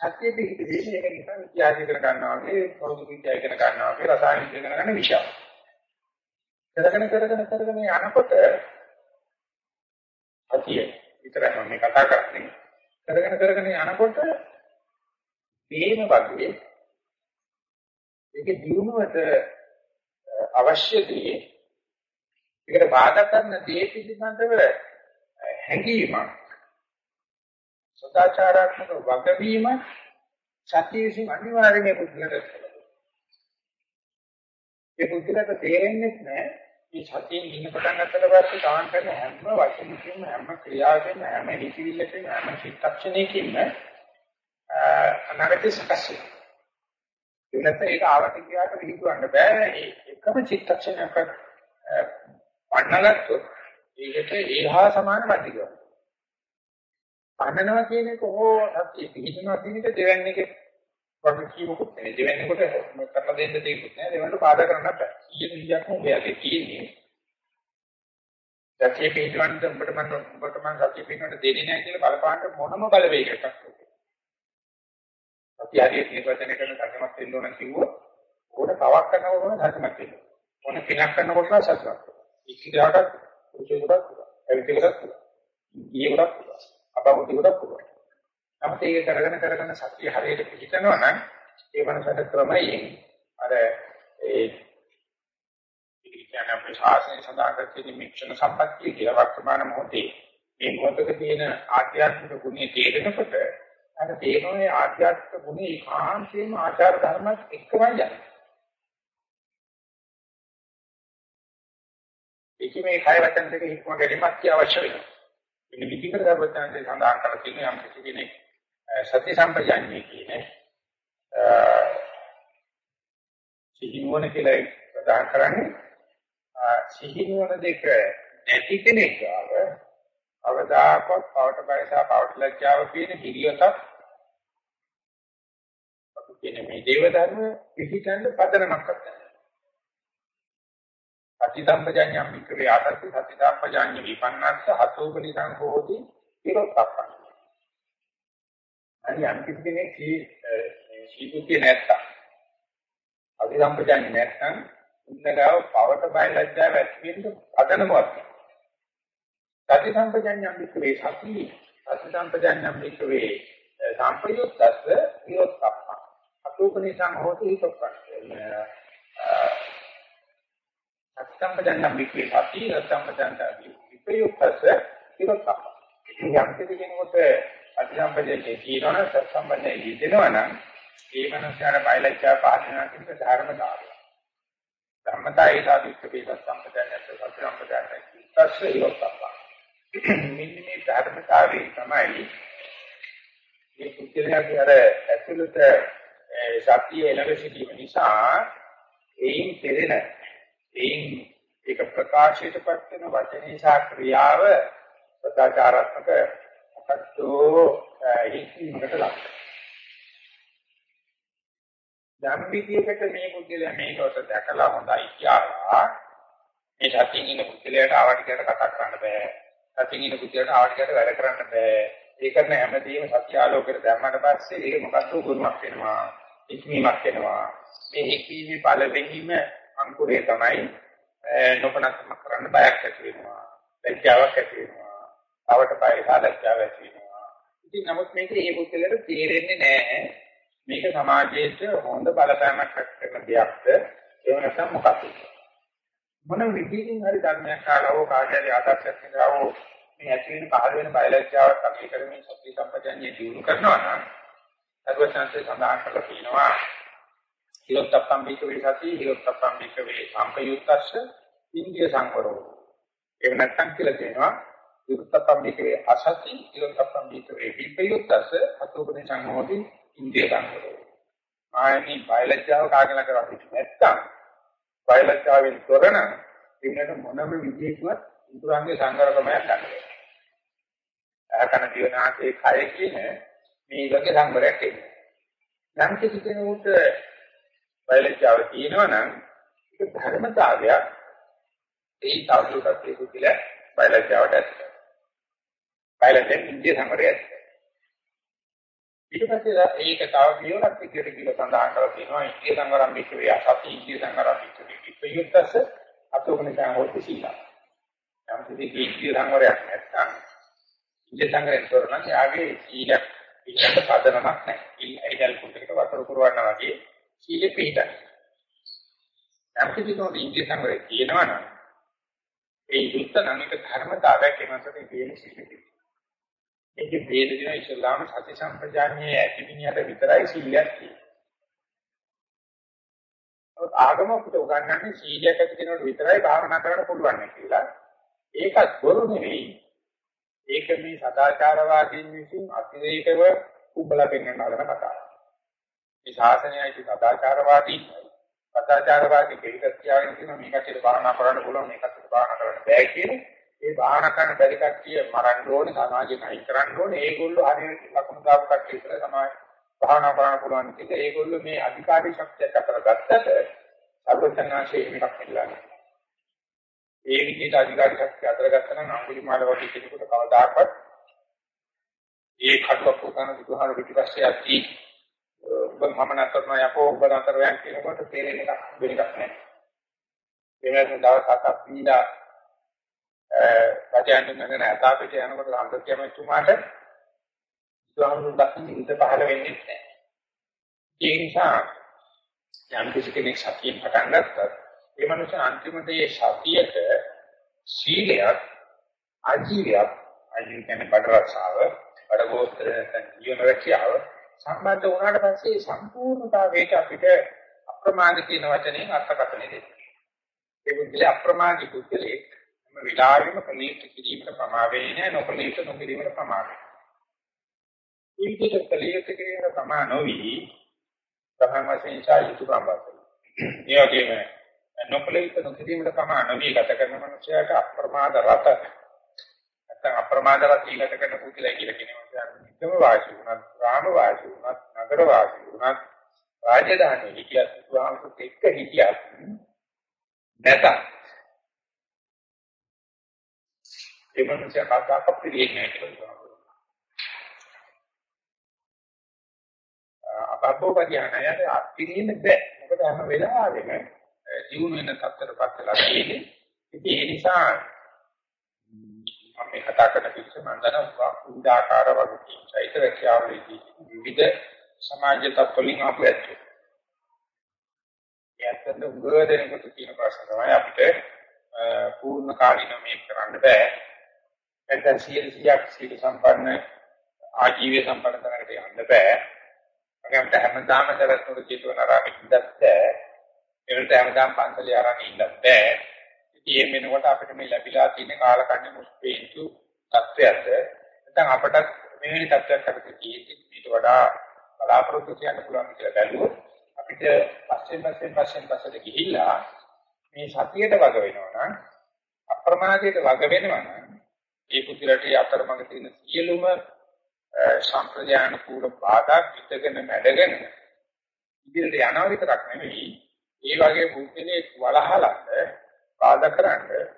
සත්‍ය පිළිපදින්නේ ඒක නිසා විද්‍යාව ඉගෙන ගන්නවා වගේ පොදු විද්‍යාව ඉගෙන ගන්නවා වගේ රසායන ඉගෙන ගන්න විෂය. කරගෙන කරගෙන කරගෙන යනකොට අතිය විතරක් මම කතා කරන්නේ. කරගෙන කරගෙන යනකොට මේම වගේ ඒක දිනුවට අවශ්‍ය දේ ඒකට බාධා කරන දේ පිළිබඳව හැඟීමක්. සදාචාරාත්මක වගවීම සත්‍ය විසින් අනිවාර්යයෙන්ම පුදුලට ඒ පුදුලට තේරෙන්නේ නැහැ මේ සතියෙන් ඉන්න පටන් ගන්නකොට පස්සේ තාන් කරන හැම වචනකින්ම හැම ක්‍රියාවකින්ම හැම හිතවිල්ලකින්ම හැම චිත්තක්ෂණයකින්ම අනාගතේ සකස් වෙනවා. නැත්නම් ඒක ආවට ගියාට විහිදුවන්න බෑ. එකම චිත්තක්ෂණයක් පන්නලත් ඒකට ඒහා සමාන වටිනවා පන්නනවා කියන එක හෝ පිළිතුරක් කියන එක දෙවන්නේක වගේ කියමුකුත් නෙවෙයි දෙවන්නේකොට කරලා දෙන්න දෙයක්වත් නෑ. දෙවන්නට බාධා කරන්න බෑ. 100 100ක්ම ඔයාගේ තියෙන්නේ. සත්‍ය පිටවන්න උඹට මම උඹට මම සත්‍ය පිටවන්න දෙන්නේ නැහැ කියලා බලපාන්න මොනම බලවේගයක් අපි හරියට නිර්වචනය කරන ධර්මයක් දෙන්න ඕන කිව්වොත් ඕන කවක් කරනකොට ඕන ධර්මයක් දෙන්න ඕන. පිනක් කරනකොට සත්‍යක් ඉක්කියාට උචේකට එවිටකට ඊයකට අපවුති ගොඩක් පුළුවන්. නමුත් ඒක කරගෙන කරගෙන සත්‍ය හරියට පිළිතනවා නම් ඒ වනසට ක්‍රමයෙන් අර ඒ කියන්නේ අපේ ශාසනය සඳහන් කරන්නේ මික්ෂණ සම්පත්තිය කියලා වර්තමාන මොහොතේ මේ මොහොතක තියෙන ආධ්‍යාත්මික ගුණය තේරෙනකොට අර තේරෙන්නේ ආධ්‍යාත්මික ගුණය ඒකාන්තයෙන්ම ආචාර ධර්මයක් එක්කමයි යන්නේ. ඒකේ මේ කය වචන දෙක හික්ම ගැනීමක් අවශ්‍ය වෙනවා. මේ විදිහට දරුවචාන්සේ සඳහන් කරලා තියෙන යම් කිසි කෙනෙක් සත්‍ය සම්පජාන්නේ කියන්නේ සිහිනුවන කියලා ප්‍රදාන කරන්නේ සිහිනුවන දෙක නැති කෙනෙක් ගාව අවදාකවත් පවට බයසා පවට ලැජ්ජාව කියන හිරියතක් අපි කියන මේ දේව ධර්ම පිළිගන්න පදනමක් නැහැ සති සම්පජාඤ්ඤම් වික්‍රේ ආතති සති සම්පජාඤ්ඤ විපන්නස්ස හතෝපනිසං හෝති ඉරොත්ප්පං. අනි යම් කිසි කෙනෙක් සීපුත්‍ය නැත්තම් සති සම්පජාඤ්ඤ නැත්තම් උන්නගාව පවට බය ලැජ්ජාව ඇති වෙන්න අදනවත්. සති සම්පජාඤ්ඤම් වික්‍රේ සති සති සම්පජාඤ්ඤම් වික්‍රේ සම්පයුත්තස්ස ඉරොත්ප්පං. අතෝපනිසං හෝති හිතොක්කත් සත්තම්පදන්න වික්‍රේ සති සත්තම්පදන්න විපයුක්තස ඉරතප්ප යම් කෙනෙකුට අධ්‍යාපනයේ තියෙනවා සත්සම්බන්ධයේ යෙදෙනවා නම් ඒ මනසාර බයලජ්ජා පාදනා කියන ධර්මතාවය. ධර්මතා ඒ සාධිත්‍ය සම්පදන්නත් සත්සම්පදන්න තස්ස ඉරතප්ප. මෙන්න මේ ධර්මතාවය තමයි මේ පුද්ගලයාගේ අර ඇතුළත ශක්තිය එළව සිටීම නිසා ඒයින් කෙරෙන ඒයින් ඒක ප්‍රකාශයටපත් වෙන වචනේ සහ ක්‍රියාව සදාචාරාත්මක මොකද්දෝ හික්මකට ලක්. යම් විදියකට මේ පුද්ගලයා මේකට දැකලා හොඳයි කියලා මේ සතියින් ඉන්න පුද්ගලයාට ආවටිකට කතා කරන්න බෑ. සතියින් ඉන්න පුද්ගලයාට ආවටිකට වැඩ කරන්න බෑ. ඒ කරන හැමදේම සත්‍ය ආලෝකයට දැම්මට පස්සේ ඒක මොකක්ද උරුමක් වෙනවා ඉක්මීමක් වෙනවා. මේ ඉක්මීමේ පළවෙනිම අංකුරේ තමයි නොපනක්ම කරන්න බයක් ඇති වෙනවා ලැජ්ජාවක් ඇති වෙනවා අවට බය සාලච්ඡාවක් ඇති වෙනවා. ඉතින් නමුත් මේක ඒ පුද්ගලයාට තේරෙන්නේ නැහැ මේක සමාජයේට හොඳ බලපෑමක් කරන දෙයක්ද? එහෙම නැත්නම් මොකක්ද? මොන විදිහින් හරි ධර්මයක් කාලව කාටරි ආදර්ශයක් කරවෝ මේ ඇති වෙන පහළ වෙන බයලජ්ජාවක් අපි කරමින් සත්‍ය සම්පජන්‍ය දිනු කරනවා නම් අරවසන්සේ සඳහන් කරලා තියෙනවා හිලොත්තප්පම් බිකවේ සති හිලොත්තප්පම් බිකවේ සම්පයුත්තස්ස ඉන්දිය සංවරෝ. එහෙම නැත්නම් කියලා කියනවා හිලොත්තප්පම් බිකවේ අසති හිලොත්තප්පම් බිකවේ විපයුත්තස්ස අතෝපනේ සංහෝති ඉන්දිය සංවරෝ. ආයනි බයලජ්ජාව කාගෙන කරන්නේ නැත්නම් බයලජ්ජාවෙන් තොරණ ඉන්නට මොනම විදියකවත් ඉතුරුන්ගේ සංවරකමක් නැහැ අහකන දිවනාසේ කය කියන මේ වගේ සංවරයක් එන්නේ. නම් කිසි කෙනෙකුට බයලජ්ජාව තියෙනවා නම් ඒක ධර්මතාවයක් ඒ තවදුරටත් ඒක කියලා බයලජ්ජාවට ඇති. බයලජ්ජෙන් ඉන්දිය සංවරය ඇති. ඊට පස්සේ ඒක තව පියවරක් විදිහට කියලා සඳහන් කරලා තියෙනවා ඉන්දිය සංවරම් විශ්වය අසති ඉන්දිය සංවරම් විශ්වය විපයුත්තස අතෝකනිකා හොති සීලා. යම් කිසි ඉන්දිය සංවරයක් නැත්නම් ඉන්දිය සංවරයෙන් තොර නම් යාගේ සීලයක් පිටට පදනමක් නැහැ. ඉල්ලයිදල් කුටකට වතුර පුරවනවා වගේ සීලෙ පිටයි. යම් කිසි කෙනෙකුට ඉන්දිය සංවරය තියෙනවා නම් ඒ යුක්ත නම් එක ධර්මතාවයක් එමසට කියන සීලෙ. ඒකේ ભેද දෙන ඉස්ලාම සති සම්ප්‍රදායේ ඇතිවිනියට විතරයි සීලයක් තියෙන්නේ. ආගමකට උගන්වන්නේ සීලයක් ඇති කෙනෙකුට විතරයි භාවනා කරන්න පුළුවන් කියලා. ඒකත් බොරු නෙවෙයි. ඒක මේ සදාචාරවාදීන් විසින් අතිරේකව උඹලා පෙන්වන අදන කතාවක්. මේ ශාසනයයි සදාචාරවාදී සදාචාරවාදී කෙලිකත් කියාගෙන කියන මේකට භාවනා කරන්න පුළුවන් මේකට භාවනා කරන්න බෑ කියන්නේ ඒ භාවනා කරන බැරි කට්ටිය මරන්න ඕනේ සමාජයෙන් අයින් කරන්න ඕනේ ඒගොල්ලෝ හරියට ලකුණු දාපු කට්ටිය ඉතල සමාජ භාවනා කරන්න පුළුවන් කියලා ඒගොල්ලෝ මේ අධිකාරී ශක්තියක් අතර ගත්තට සර්වඥාශේ මේකක් නෙල්ලන්නේ ඒ විදිහට අධිකාරී ශක්තිය අතර ගත්තා නම් අඟුලිමාල වගේ කෙනෙකුට කවදාකවත් ඒ කඩුවක් උගන විදුහාර පිටිපස්සේ ඇති ඔබ මම නැත්නම් යකෝ ඔබ නතර යන් කියනකොට තේරෙන එකක් වෙන එකක් නැහැ. එමෙන්න දවසක් අපීලා රජයන් මගෙන අතාපිට යනකොට අන්තර්යම තුමාට ඉස්ලාම් දකින්න ඉඳ පහළ වෙන්නේ නැහැ. ඒ නිසා යම් කිසි කෙනෙක් සතියෙන් පටන් ගත්තත් ඒ මනුස්සයා අන්තිමට ඒ සතියට සීලයක් ආජීවයක් ආජීව කියන්නේ බඩ රසාව බඩ ගෝත්‍ර ජීවන රැකියාව සම්බන්ධ වුණාට පස්සේ සම්පූර්ණතාවයට අපිට අප්‍රමාද කියන වචනේ අර්ථකථනය දෙන්න. ඒ විදිහට අප්‍රමාදී කුසලයේ හැම විලාවෙම ප්‍රණීත කිරීමට ප්‍රමා වෙන්නේ නැහැ නොප්‍රණීත නොකිරීමට ප්‍රමා වෙනවා. මේ විදිහට ප්‍රණීත කිරීමට ප්‍රමා නොවි තමයි වශයෙන් සායුතු ප්‍රමාදයි. ඒ වගේම නොකලිත නොකිරීමට තමයි නොවි ගත කරන මනුස්සයාට අප්‍රමාද රත නැත්නම් අප්‍රමාද රත ඊගත කරන පුදුලයි කියලා කියනවා. නිකම වාසි වුණත්, රාම වාසි වුණත්, නගර වාසි වුණත්, රාජධානී හිටියත්, ස්වාමසුත් එක්ක හිටියත් නැත. ඒ මනුස්සයා කවදාකවත් පිළිගන්නේ නැහැ කියලා අපබ්බෝ පදියානයට අත්විඳින්න බෑ. මොකද හැම වෙලාවෙම ජීවුන වෙන තත්ත්වයටපත් වෙලා තියෙන්නේ. ඉතින් ඒ නිසා අපි කතා කරන පිළිස මම දන්නවා උදාකාර වගේ චෛත්‍ය රැකියාවලදී විවිධ සමාජ තත්ත්වලින් ආපු ඇත්තෝ. යැත්තට උගදෙනකොට තියෙන ප්‍රශ්න තමයි අපිට පූර්ණ කාලිනව මේක කරන්න බෑ. නැත්නම් සියලු සියක් සියලු සම්පන්න ආජීවය සම්පන්න තැනකට යන්න බෑ. මගන්ට හැමදාම දරස්නොර චේතවනාරාමෙ ඉඳත් බෑ. ඒකට හැමදාම පන්සලේ අරන් ඉන්නත් බෑ. ඉතින් මේ වෙනකොට අපිට මේ ලැබිලා තියෙන කාලකන්ණි මුස්පේන්තු තත්ත්වයක්ද නැත්නම් අපට මෙවැනි තත්ත්වයක් අපිට තියෙද්දි ඊට වඩා බලාපොරොත්තු කියන්න පුළුවන් කියලා බැලුවොත් අපිට පස්සෙන් පස්සෙන් පස්සෙන් පස්සට ගිහිල්ලා මේ සතියට වග වෙනවා නම් අප්‍රමාදයට වග වෙනවා නම් ඒ පුදුරට අතරමඟ තියෙන සියලුම සම්ප්‍රදාන කූල බාධා පිටගෙන මැඩගෙන ඉදිරියට යනවා විතරක් නෙවෙයි ඒ වගේ බුද්ධිනේ වලහලන්න බාධා කරන්න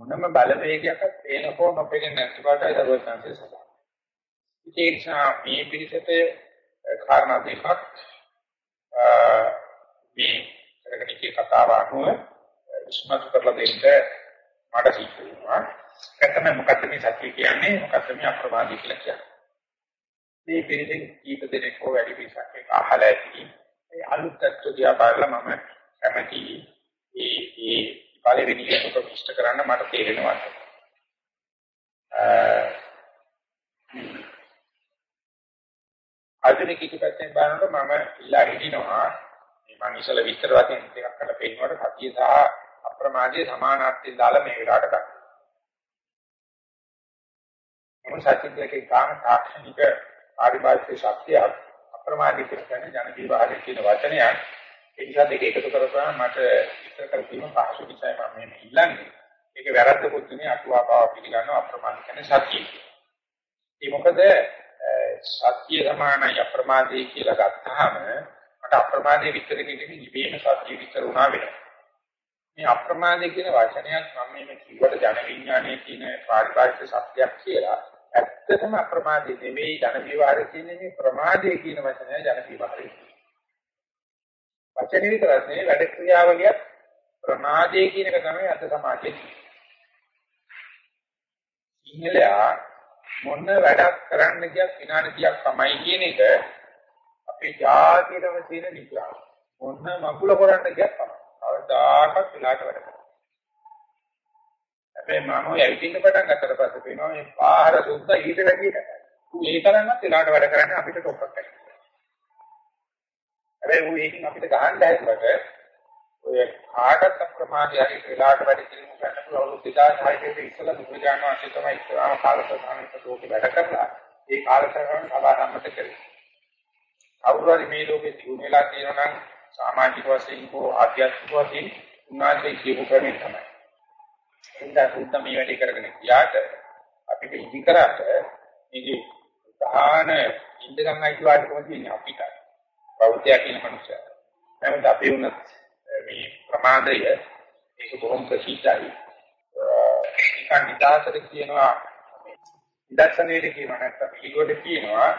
මොනම බලවේගයක් පේන හෝ නොපෙනෙන නැති බවටයි දරුවචාන්සේ සඳහන්. ඒ නිසා මේ පිළිසෙට කාරණා දෙකක් මේ කරගෙන ඉති කතාව අනුව ඉස්මතු කරලා දෙන්න මට සිද්ධ වෙනවා. ඇත්තම මොකක්ද මේ සත්‍ය කියන්නේ මොකක්ද මේ අප්‍රමාදී කියලා කියන්නේ. මේ පිළිදෙන් කීප දෙනෙක් හෝ වැඩි පිටසක් එක අහලා ඇති. ඒ අලුත් තත්ත්ව දිහා බලලා මම කැමති ඒ ඒ පළවෙනි එක ප්‍රවිෂ්ඨ කරන්න මට තේරෙනවා. ආධුනික කිපැත්තෙන් බලනකොට මම ඉල්ලා හිටිනවා මේ මම ඉස්සල විස්තර වශයෙන් ටිකක් කරලා පෙන්නනකොට සතිය සහ අප්‍රමාදයේ සමානාර්ථයෙන් දාලා මේ වෙලාවට ගන්න. මොන සත්‍යයකින් කාම තාක්ෂණික ආදිවාසී ශක්තිය අප්‍රමාදී කියන්නේ ජන විභාගයේ කියන වචනයක් ඒ නිසා දෙක එකතු කරපුවාම මට විස්තර කර දීම පහසු නිසා මම මේ ඉල්ලන්නේ. ඒක වැරද්දකුත් නෙමෙයි අටුවා බව පිළිගන්නවා අප්‍රමාදී කියන්නේ සත්‍යය. ඒ මොකද සත්‍ය සමානයි අප්‍රමාදී කියලා ගත්තාම මට අප්‍රමාදී විතර කිරීමේ ඉබේම සත්‍ය විතර වුණා වෙනවා. මේ අප්‍රමාදී කියන වචනයක් මම මේ කිව්වට ජන විඥානයේ තියෙන පාරිභාෂික සත්‍යයක් කියලා ඇත්තටම අප්‍රමාදී නෙමෙයි ජන විවරය කියන්නේ මේ ප්‍රමාදයේ කියන වචනය ජන විවරය. වචනේ විතරක් නෙවෙයි වැඩ ක්‍රියාවලිය ප්‍රමාදයේ කියන එක තමයි අද සමාජයේ. ඉංගලයා මොන වැඩක් කරන්න ගියත් විනාඩි 30ක් තමයි කියන එක අපේ ජාතියටම තියෙන විශ්වාසය. මොන මකුල කරන්න ගියත් අවදාකත් විලාට වැඩ කරනවා. හැබැයි මම ඇවිදින්න පටන් ගත්තට පස්සේ පේනවා මේ පාහර සුද්ධ ඊට වැඩි එකයි. ඌ ඒ තරම්වත් විලාට වැඩ කරන්නේ අපිට ටොප්පක් කරනවා. හැබැයි ඌ ඒකෙන් අපිට ගහන්න හැදුවට ඔය කාටත් අප්‍රමාදී හරි විලාට වැඩ කිරීම කරන්න පුළුවන් 2006 ඉස්සලා බුදුජානක වහන්සේ තමයි ඉස්සරහම කාලසටහනකට ලෝකෙ වැඩ කරලා ඒ කාලසටහන සභාරම්භත කරේ. කවුරු හරි මේ ලෝකෙ දිනු වෙලා තියෙනවා නම් සමාජික වශයෙන් හෝ ආධ්‍යාත්මික වශයෙන් උන්වහන්සේ කියපු ක්‍රමය තමයි. එඳා සුද්ධ මේ වැඩේ කරගෙන ගියාට අපිට ඉදි කරාට මේකේ ප්‍රධාන ඉන්දගම් අයිතිවාට කොහොමද අපිට බෞද්ධය කියන මනුස්සයා. එහෙනම් අපි උනත් මේ ප්‍රමාදය ඒක බොහොම ප්‍රසිද්ධයි. නිකන් නිදාසට කියනවා ඉදර්ශනයේ කියනවා නැත්නම් පිළිවෙලට කියනවා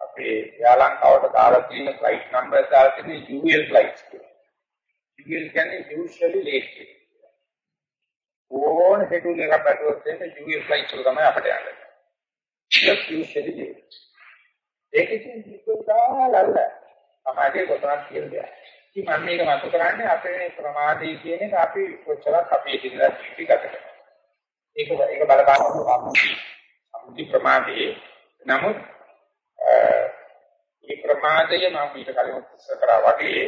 අපේ යාලංකාවට දාලා තියෙන ෆ්ලයිට් නම්බර් දාලා තියෙන UL ෆ්ලයිට්ස් කියලා. UL කියන්නේ usually late. ඕන ෂෙඩියුල් එකක් පැටවුවොත් ඒක UL ෆ්ලයිට් එක තමයි අපිට යන්නේ. just usually late. ඒක ඉතින් විකල්පාලල්ල. සමාජයේ කොතනක් කියන දෙයක්. ඉතින් මම මේක මතක කරන්නේ අපේ ප්‍රමාදී කියන එක අපි කොච්චරක් අපේ ජීවිතය පිටිගත කරනවා. ඒක ඒක බලපාන සම්පූර්ණ ප්‍රමාදී නමුත් ඒ ප්‍රමාදය මම ඊට කලින් උත්සාහ කරා වගේ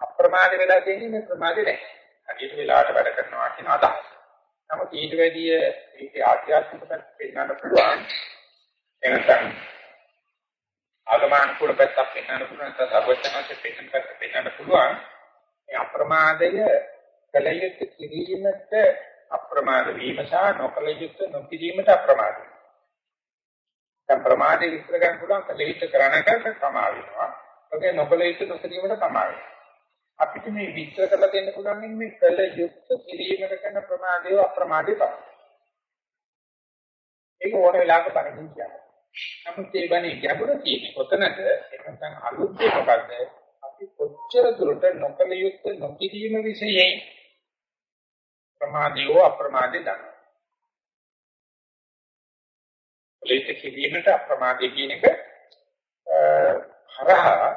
අප්‍රමාද වෙලා තියෙන්නේ මේ ප්‍රමාදේ නැහැ. හරියට වෙලාවට වැඩ කරනවා කියන අදහස. නමුත් ඊට වැඩිය ඒකේ ආධ්‍යාත්මික පැත්ත පෙන්වන්න පුළුවන්. එනසම් ආගමන කුල පැත්තක් පෙන්වන්න පුළුවන් නැත්නම් සර්වඥාන්සේ පෙන්වන්න පැත්ත පෙන්වන්න පුළුවන්. මේ අප්‍රමාදය කලියුත් කිරීමට අප්‍රමාද වීම සහ නොකලියුත් නොකිරීමට අප්‍රමාදයි. දැන් ප්‍රමාදේ විස්තර ගන්න පුළුවන් කලෙහිත කරණකට සමා වෙනවා. ඒකේ නොකලෙහිත නොකිරීමට සමා වෙනවා. අපිට මේ විස්තර කරලා දෙන්න පුළුවන් මේ කල යුක්ත කිරීමකට කරන ප්‍රමාදේ අප්‍රමාදේ තමයි. ඒක ඕන වෙලාවක පරිදි කියනවා. නමුත් ඒ බණේ ගැඹුර තියෙන්නේ කොතනද? ඒක නැත්නම් අලුත් දෙයක් මොකද්ද? අපි කොච්චර දුරට නොකලියුත් නොකිරීම විශේෂයෙන් ප්‍රමාදේ හෝ අප්‍රමාදේ දන්නවා. ලේත කිරීමට අප්‍රමාදයේ කියන එක හරහා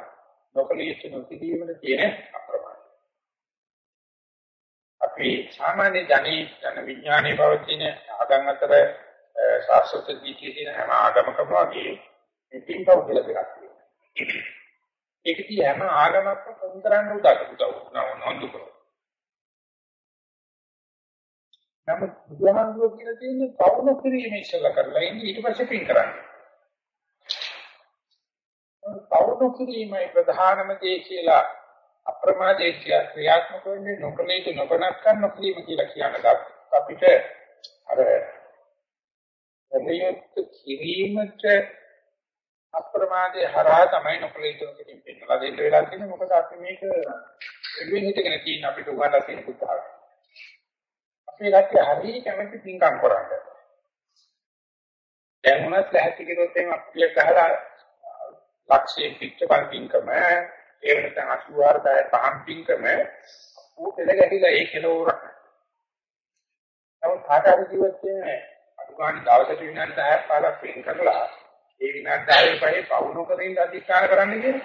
නොකලියුත් නොකිරීමේ තියෙන අප්‍රමාද. අපි සාමාන්‍ය ජනී ජන විඥානයේ පවතින ආගම් අතර සාස්වත දීතිය තියෙන හැම ආගමකම වගේ ඉතින් කවුද කියලා දෙයක් ඒක තිය හැම ආගමක්ම කොන්තරන්න උදා උදව් නෝන්දු කරනවා. නමුත් බුදුහාමුදුරුවෝ කියලා තියෙන්නේ කවුරු කිරීම ඉස්සලා කරලා ඉන්නේ ඊට පස්සේ පින් කරන්නේ. කවුරු කිරීමයි ප්‍රධානම දේ කියලා අප්‍රමාදයේ ක්‍රියාත්මක වෙන්නේ නොකලේක නොකනක් කරන කිරීම කියලා කියනකට අපිට අර එළියට කිරීමට අප්‍රමාදයේ හරහා තමයි නොකලේක කිරීම පෙන්නලා දෙන්න වෙලා තියෙන්නේ මොකද අපි මේක එළියෙන් හිටගෙන තියෙන අපිට උගන්ලා තියෙන පුතාව. අපේ කට්ටිය හරිය කැමති පින්කම් කරන්නේ. දැන් උනත් ලැහැත්ති කිරුවොත් එහෙනම් අපිය ගහලා ලක්ෂයේ පිටපන් පින්කම ඒ වෙනතන 84000 පහන් පින්කම ඌ පෙළ ගැහිලා ඒ කෙලවර. නමුත් කාට හරි ජීවත් වෙන්නේ අනුගාමී දවසට විනාඩි 10ක් 15ක් පින් කරලා ඒ විනාඩි 10 පහේ පවුණු කරින් අධිෂ්ඨාන කරන්න කියන්නේ.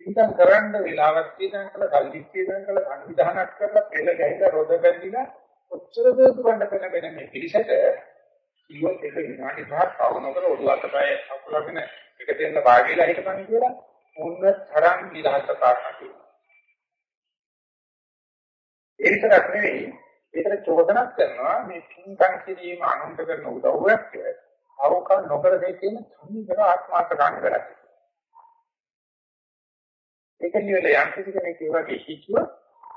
පින්කම් කරන්න වෙලාවක් තියෙනවා කියලා කල්පිත් තියෙනවා කියලා සංවිධානයක් කරලා පෙළ ගැහිලා රොද බැඳිලා ඔච්චර දුර ගන්න වෙන වෙන මේ පිළිසෙට ඉවත් එක විනාඩි පහක් පවුනකර ඔළුව අතපය අකුලගෙන එක දෙන්න වාගේලා හිටපන් කියලා මොන්න තරම් නිදහස පාරක් තියෙනවා. ඒ විතරක් නෙවෙයි ඒතර චෝදනක් කරනවා මේ පින්කම් කිරීම අනුන්ට කරන උදව්වක් අවක නොකර දෙකින් සම්මිතව ආත්මාර්ථකාමී කරලා. ඒක නිවල යම් කිසි කෙනෙක් ඒ වගේ හිතුවා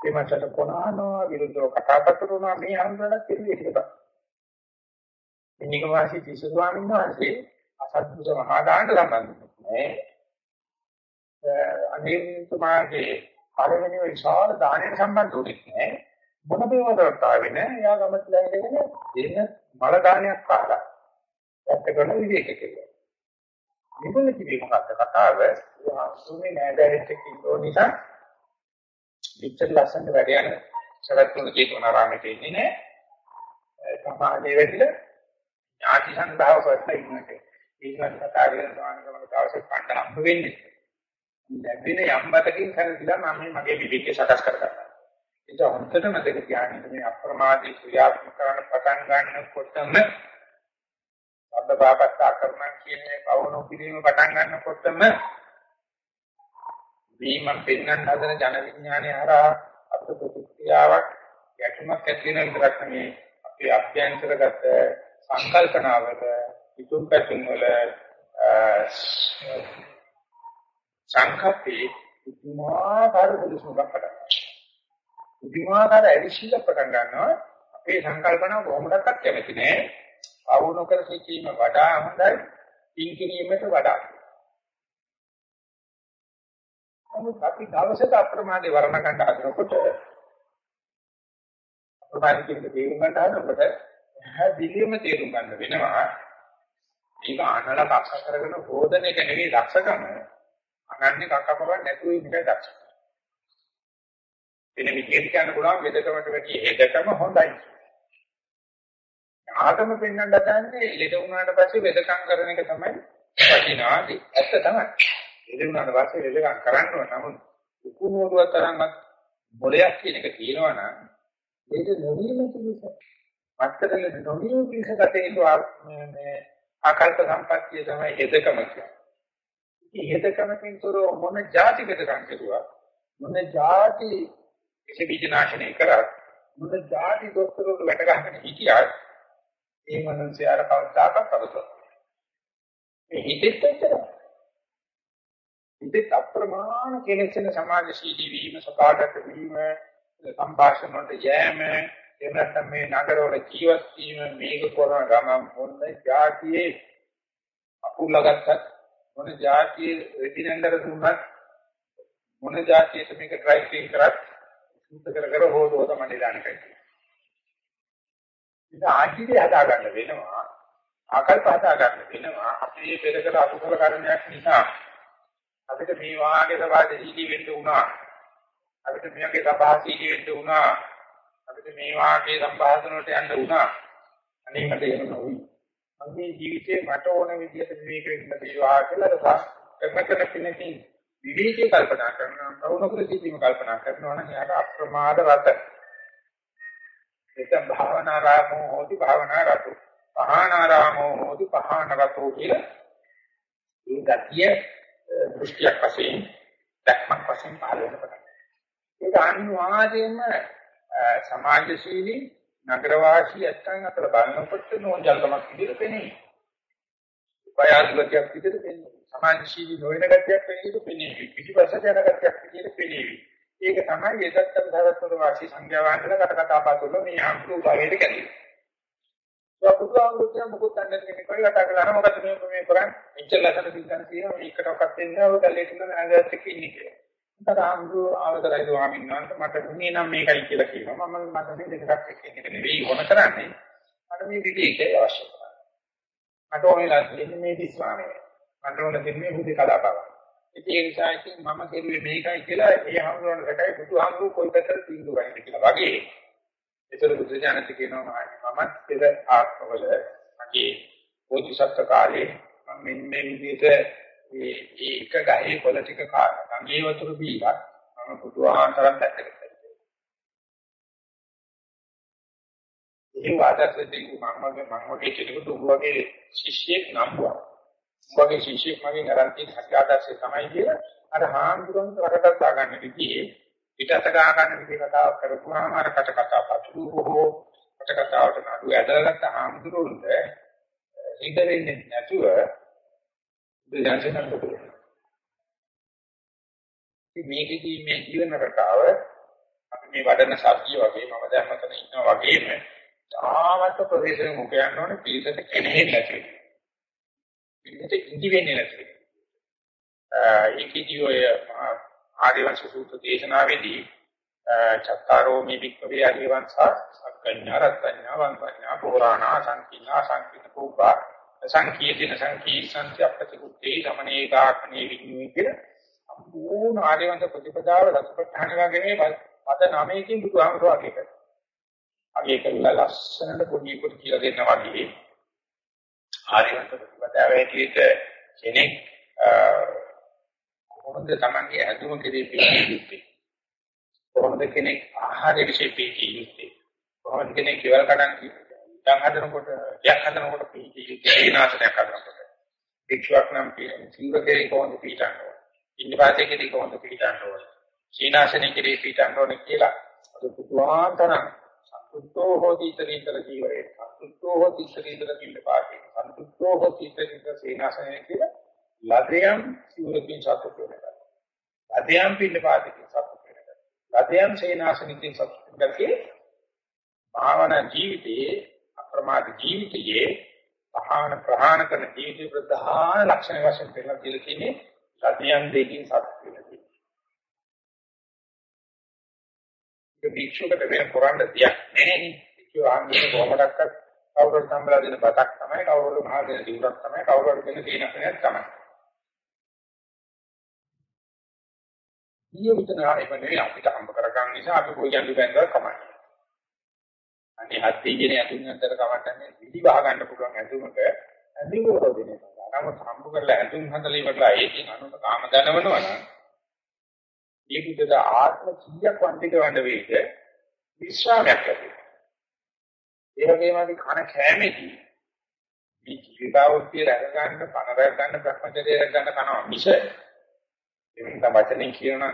ඒ මතට කොනහනවා විරුද්ධව කතා කරනවා මේ අනුරට පිළිවෙල ඉතිපා. ඉන්නික වාසී තිසු ස්වාමීන් වහන්සේ අසත්පුරුෂ මහා දානට සම්බන්ධ නැහැ. අනිත්‍යමාගේ පළවෙනි විශාල දානයට සම්බන්ධ වෙන්නේ නැහැ. මොන බේවදට ආවේ නැහැ. එයා ගමත් ලැබෙන්නේ එන්න මල දානයක් කාලා. ඇත්ත කරන විවේක කෙරුවා. මෙතන කිවි මොකක්ද කතාව? සුමේ නෑදෑයෙක් කිව්ව නිසා ඉච්ඡර ලස්සන වැඩ යන සරත්තුන ජීතවනාරාමයේ ඉන්නේ නෑ. සමාජයේ වෙදිලා ඥාති සංභාව කරලා ඉන්නට. ඒකත් කතා කරන සමානකමක දවසක් කන්න හම්බ වෙන්නේ. ලැබෙන යම්බතකින් කරලා මම මගේ විවිධක සකස් කරගන්නවා. ඒක හොඳට මතක තියාගන්න මේ අප්‍රමාදී ක්‍රියාත්මක කරන පටන් ගන්නකොටම සබ්බපාපස්ස ආකරණ කියන්නේ පවණු පිළිම පටන් ගන්නකොටම වීම පෙන්වන්න හදන ජන විඥානය හරහා අපට ප්‍රතික්‍රියාවක් ගැටුමක් ඇති වෙන විතරක් නෙමෙයි අපේ අභ්‍යන්තරගත සංකල්පනාවල ඉතුම් පැතුම් වල සංකප්පේ උතුමාකාර දුසුමක් පටන් උතුමාකාර ඇවිසිල්ල පටන් ගන්නවා. අපේ සංකල්පනාව කොහොමදක්වත් කැමති නෑ. අවුන කර සිටීම වඩා හොඳයි. පින් කිරීමට වඩා. නමුත් අපි දවසක අප්‍රමාදේ වර්ණ ගන්න හදනකොට අප්‍රමාදී කියන තේරුම් ගන්න හදනකොට හැදිලියම තේරුම් ගන්න වෙනවා. ඒක අනල කක්ක කරගෙන හොදන එක නෙවෙයි දක්ෂකම. අනන්නේ කක්ක කරන්නේ නැතුව ඉන්න එකයි දක්ෂකම. වෙන විදිහට කියන්න පුළුවන් වෙදකමට වැඩි හේදකම හොඳයි. ආගම පෙන්වන්න දන්නේ ලෙඩ වුණාට පස්සේ වෙදකම් කරන එක තමයි වටිනාදී. ඇත්ත තමයි. ලෙඩ වුණාට පස්සේ වෙදකම් කරන්න ඕන. නමුත් උකුණුවරුව තරම්වත් මොලයක් කියන එක කියනවා නම් ඒක නොවිල පිළිසක්. මත්තකල නොදී පිසකට හේතු මේ ආකල්ප සම්පත්තිය තමයි හේතකම කියන්නේ. හේතකමකින් තොර මොන જાතිකට කන්කරුවා මොන જાති විෂබීජනාශනය කරා මොන જાති දොස්තරවරු වැඩ ගන්න හිටියා ඒ මනසයාර කවදාකවත් කරතොත් මේ හිතෙත් එච්චරයි. හිතේ අප්‍රමාණ කෙලෙසන සමාජශීලී වීම සපාටක වීම සම්භාෂණ වලට යෑම එහෙම නැත්නම් මේ නගරවල ජීවත් වීම මේක කරන ගමන් මොන જાතියේ අකුලගත්තත් මොන જાතියේ රෙදිනන්දර දුන්නත් මොන જાතියට මේක ඩ්‍රයිවිං කරත් සුද්ධ කර කර හොදෝ තමයි දාන්නේ. ඉතින් ආජීවය හදාගන්න වෙනවා ආකල්ප හදාගන්න වෙනවා අපේ පෙර කළ අකුසල කර්මයක් නිසා අපිට මේ වාගේ සබාධීදී වෙන්න උනා අපිට මේකේ සබාධීදී වෙන්න උනා අපිට මේ වාගේ සම්භාෂණ වලට යන්න උනා. අනේ මට එහෙම නොවි. මගේ ජීවිතේ මට ඕන විදිහට විවේක වෙන්න තියවා කියලා කරන කෙනෙක් විවේකී කල්පනා කරනවා. ප්‍රවණකර සිටීම කල්පනා කරනවා නම් එයාට අප්‍රමාද රත එතන භාවනාරාමෝ හෝති භාවනාරතු පහනාරාමෝ හෝති පහනරතෝ කියලා ඒ ගතිය දෘෂ්ටියක් වශයෙන් දැක්මක් වශයෙන් පහළ වෙනවා ඒක අනිවාර්යයෙන්ම සමාජශීලී නගරවාසී ඇත්තන් අතර බලනකොට නෝන්ජල්කමක් විදිහට පෙනේ. උපයාසගතයක් විදිහට පෙනේ. සමාජශීලී නොවන ගතියක් විදිහට පෙනේ. පිටිපස්සට යන ගතියක් විදිහට පෙනේ. ඒක තමයි එදත්තම් ධර්මතර වාසී සංඥා වහන්සේලා කට කතා පාතුල මේ අනුරු භාවයට කැදේ. ඒක පුදුආංගුත්‍ර මොකක්ද නැන්නේ කෙනෙක් කයි කතා කරලා මොකද මේ මේ කරන්නේ? ඉච්ඡලසන දින්කන තියෙනවා මේකටවත් දෙන්නේ ඔය කල්ලේට නම් ඇඟත් එක්ක ඉන්නේ කියලා. තරාම්දු ආවතරයි ස්වාමීන් වහන්සේ මට මේ නම් මේකයි කියලා කියනවා. මම මට මේ දෙකක් එක්ක එක නෙවෙයි ඕන කරන්නේ. මට මේ විදිහේ අවශ්‍ය කරා. මට ඕනෙලා තියෙන්නේ මේ දිස්වාමයේ. මට ඕන දෙන්නේ බුද්ධ කලාපාව. ඒ නිසා ඉතින් මම කෙරුවේ මේකයි කියලා ඒ හඳුනන රටයි බුදුහාමුදුරු කොයි පැත්තට තීන්දුව ගන්නද කියලා වගේ. ඒතර බුදු දානති කියනවා මම පෙර ආත්මවල මගේ බෝධිසත්ව කාලේ මම මේ විදිහට ඒ ඒක ගහේ පොළ ටික ගඟේ වතුර බීලා මම පුදුආන්තරම් පැත්තකට ඒ වාදයෙන් මම මම වගේ කෙනෙකුට උගවගේ ශිෂ්‍යෙක් නම්බුවා. උගවගේ ශිෂ්‍යෙක් මගෙන් අරන්ති හත්ආදර්ශය තමයි කියලා අර හාමුදුරන් වරකට දාගන්න විදිහේ පිටත ගහ ගන්න විදිහ කතාවක් කරපුවාම අර කට කතා පතුරු හෝ කට කතාවට නඩු ඇදලා ගත්ත හාමුදුරුන්ට ඉඳ වෙන්නේ නැතුව දැනගන්න පුළුවන්. මේකදී මේ ජීවන රටාව අපි මේ වඩන සත්‍ය වගේ මම දැන් මෙතන ඉන්නවා වගේම තාමත් ප්‍රවේශන මුඛ යන්න ඕනේ පිළිසෙට කෙනෙක් නැති. පිළිසෙට ඉඳි වෙන්නේ නැති. ඒකදී ඔය ආදිවාසී සූත්‍ර දේශනාවේදී චත්තාරෝ මේ වික්කවේ ආදිවාසී සක්කඤ්ඤා රත්ඤ්ඤා වංකඤ්ඤා පුරාණා සංකීර්ණා සංකීර්ණ කෝපා සංකීර්ණ සංකීර්ණ අපතිකුත්තේ සමනේකාක්නේ විඤ්ඤාණය කියලා සම්පූර්ණ ආර්යවන්ත ප්‍රතිපදාව රසපටහන වගේ පද නමයකින් බුදුහාමුදුරුවෝ අගය කරනවා. අගය කළා ලස්සනට පොඩි කොට කියලා දෙනවා වගේ ආර්යවන්ත ප්‍රතිපදාව ඇටියට කෙනෙක් කොහොමද Tamange ඇතුම කෙරේ පිළිගන්නේ? කොහොමද කෙනෙක් ආහාර විශ්ේ පිළිගන්නේ කොහොමද කෙනෙක් කෙවල් කඩන් දැන් හදනකොට යක් හදනකොට පීනාසනයක් හදනකොට. වික්ෂයක් නම් කියන්නේ සිංහකේ කොහොමද පීටන්නේ ඉන්නපාතේ කෙරේ කොහොමද පීටන්නේ සීනාසනේ කෙරේ පීටන්නේ කියලා අද පුදුමාතරම් සතුටෝ හොති ඉතරීතර ජීවයේ සතුටෝ හොති ඉතරීතර කිල්ලපාතේ සතුටෝ හොති ඉතරීතර සීනාසනේ කියලා ලදයන් සිවුරකින් සතුට වෙනවා ලදයන් පින්නපාතේ සතුට වෙනවා ලදයන් සීනාසනකින් සතුට වෙනවා භාවනා ජීවිතයේ අප්‍රමාද ජීවිතයේ පහාන ප්‍රහාණ කරන ජීවිත ප්‍රධාන ලක්ෂණ වශයෙන් පෙන්නලා කියලා කියන්නේ සතියන් දෙකකින් සත්‍ය වෙනවා. ඒ භික්ෂුවකට වෙන කරන්න දෙයක් නැහැ. භික්ෂුව ආන්නේ කොහොමදක්වත් කවුරුත් සම්බලා දෙන බතක් තමයි කවුරුත් මහා දෙන දිවුරක් තමයි කවුරුත් දෙන සීනපනයක් තමයි. ඊයේ විතර ආයෙත් අපිට හම්බ කරගන්න නිසා අපි කොයි යන්නේ බැලුවා කමයි. අනේ හත් ඉගෙන ඇතුන් අතර කවටන්නේ විදි වහ ගන්න පුළුවන් ඇතුමක ඇඳින් උරෝදිනේ. නමුත් සම්පු කරලා ඇතුන් හදලා ඉවරලා ඒකෙන් අනුත කාම දනවනවා නම් මේ බුද්ධ ආත්ම කීයක් වන්තික වඳ වේද විශ්වාසයක් ඇති. ඒ වගේම අපි කන කෑමේදී මේ ජීවිතාවෘත්තිය රැක ගන්න, පණ රැක ගන්න, භ්‍රමචර්යය රැක ගන්න කනවා මිස එන්න වචනෙන් කියනවා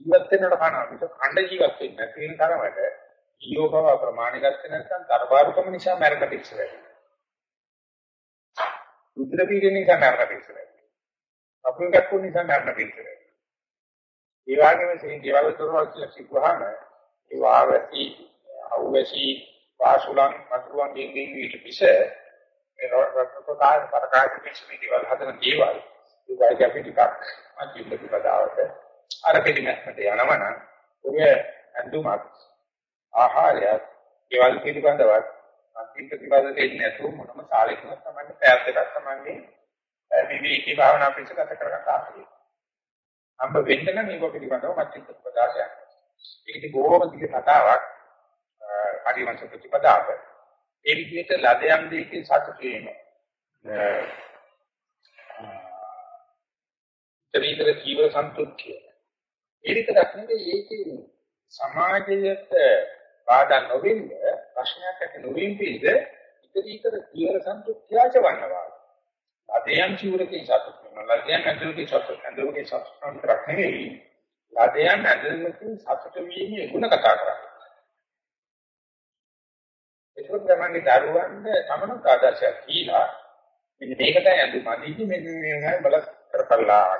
ජීවත් වෙනකොට කනවා මිස ඛණ්ඩ ජීවත් වෙන්නේ නැති වෙන තරමට ඊයෝකව ප්‍රමාණ ගත්තේ නැත්නම් තරබාරුකම නිසා මරකට ඉස්සරයි. උත්තර පීඩන නිසා මරකට ඉස්සරයි. අපුන් ගැක්කු නිසා මරකට ඉස්සරයි. ඒ වගේම මේ දේවල් තොරවල් කියලා සිකුවාම ඒ වාවති අවැසි වාසුලං මතුරුවන් ගෙන්ගෙන් ඊට පිස මේ රත්නපතාය පරකාශ මේ දේවල් හදන දේවල් ඒ වගේ අපි ටිකක් මධ්‍යම ප්‍රතිපදාවට අර පිළිමැස්මට යනවනම් ඔය ඇඳුමක් ආහාරයත් ඒවල් පිළිබඳවත් අන්තිම ප්‍රතිපද දෙන්නේ නැතුව මොනම සාලේකමක් තමයි පැයක් දෙකක් තමයි විවිධී භාවනා පිළිස ගත කරගන්න ආසයි. අම්බ වෙන්න නම් මේක පිළිබඳව මධ්‍යම ප්‍රතිපදාසයක්. ඒක බොහොම දිග කතාවක් හරිවංශ ප්‍රතිපදාව. ඒ විදිහට ලදයන් දෙකේ සතුට වීම. ත්‍රිවිධ ජීව සන්තුෂ්තිය. ඒ විතරක් නෙවෙයි ඒකේ සමාජයට බාධා නොවෙන්න ප්‍රශ්නයක් ඇති නොවීම පිළිද ඉතරීතර ජීව සන්තුෂ්තියච වන්නවා. ලදයන් ජීවකේ සතුට වෙනවා. ලදයන් ඇතුළේ සතුට ඇතුළේ සතුට කරක් නෙවෙයි. ලදයන් ඇතුළේ සතුට වීමේ ගුණ කතා කරන්නේ. ඒකත් තමයි දරුවන්ට තමනුත් ආදර්ශයක් දීලා මෙන්න මේකට ඇඳුමදීදි මෙන්න මේ බල කරපල්ලා.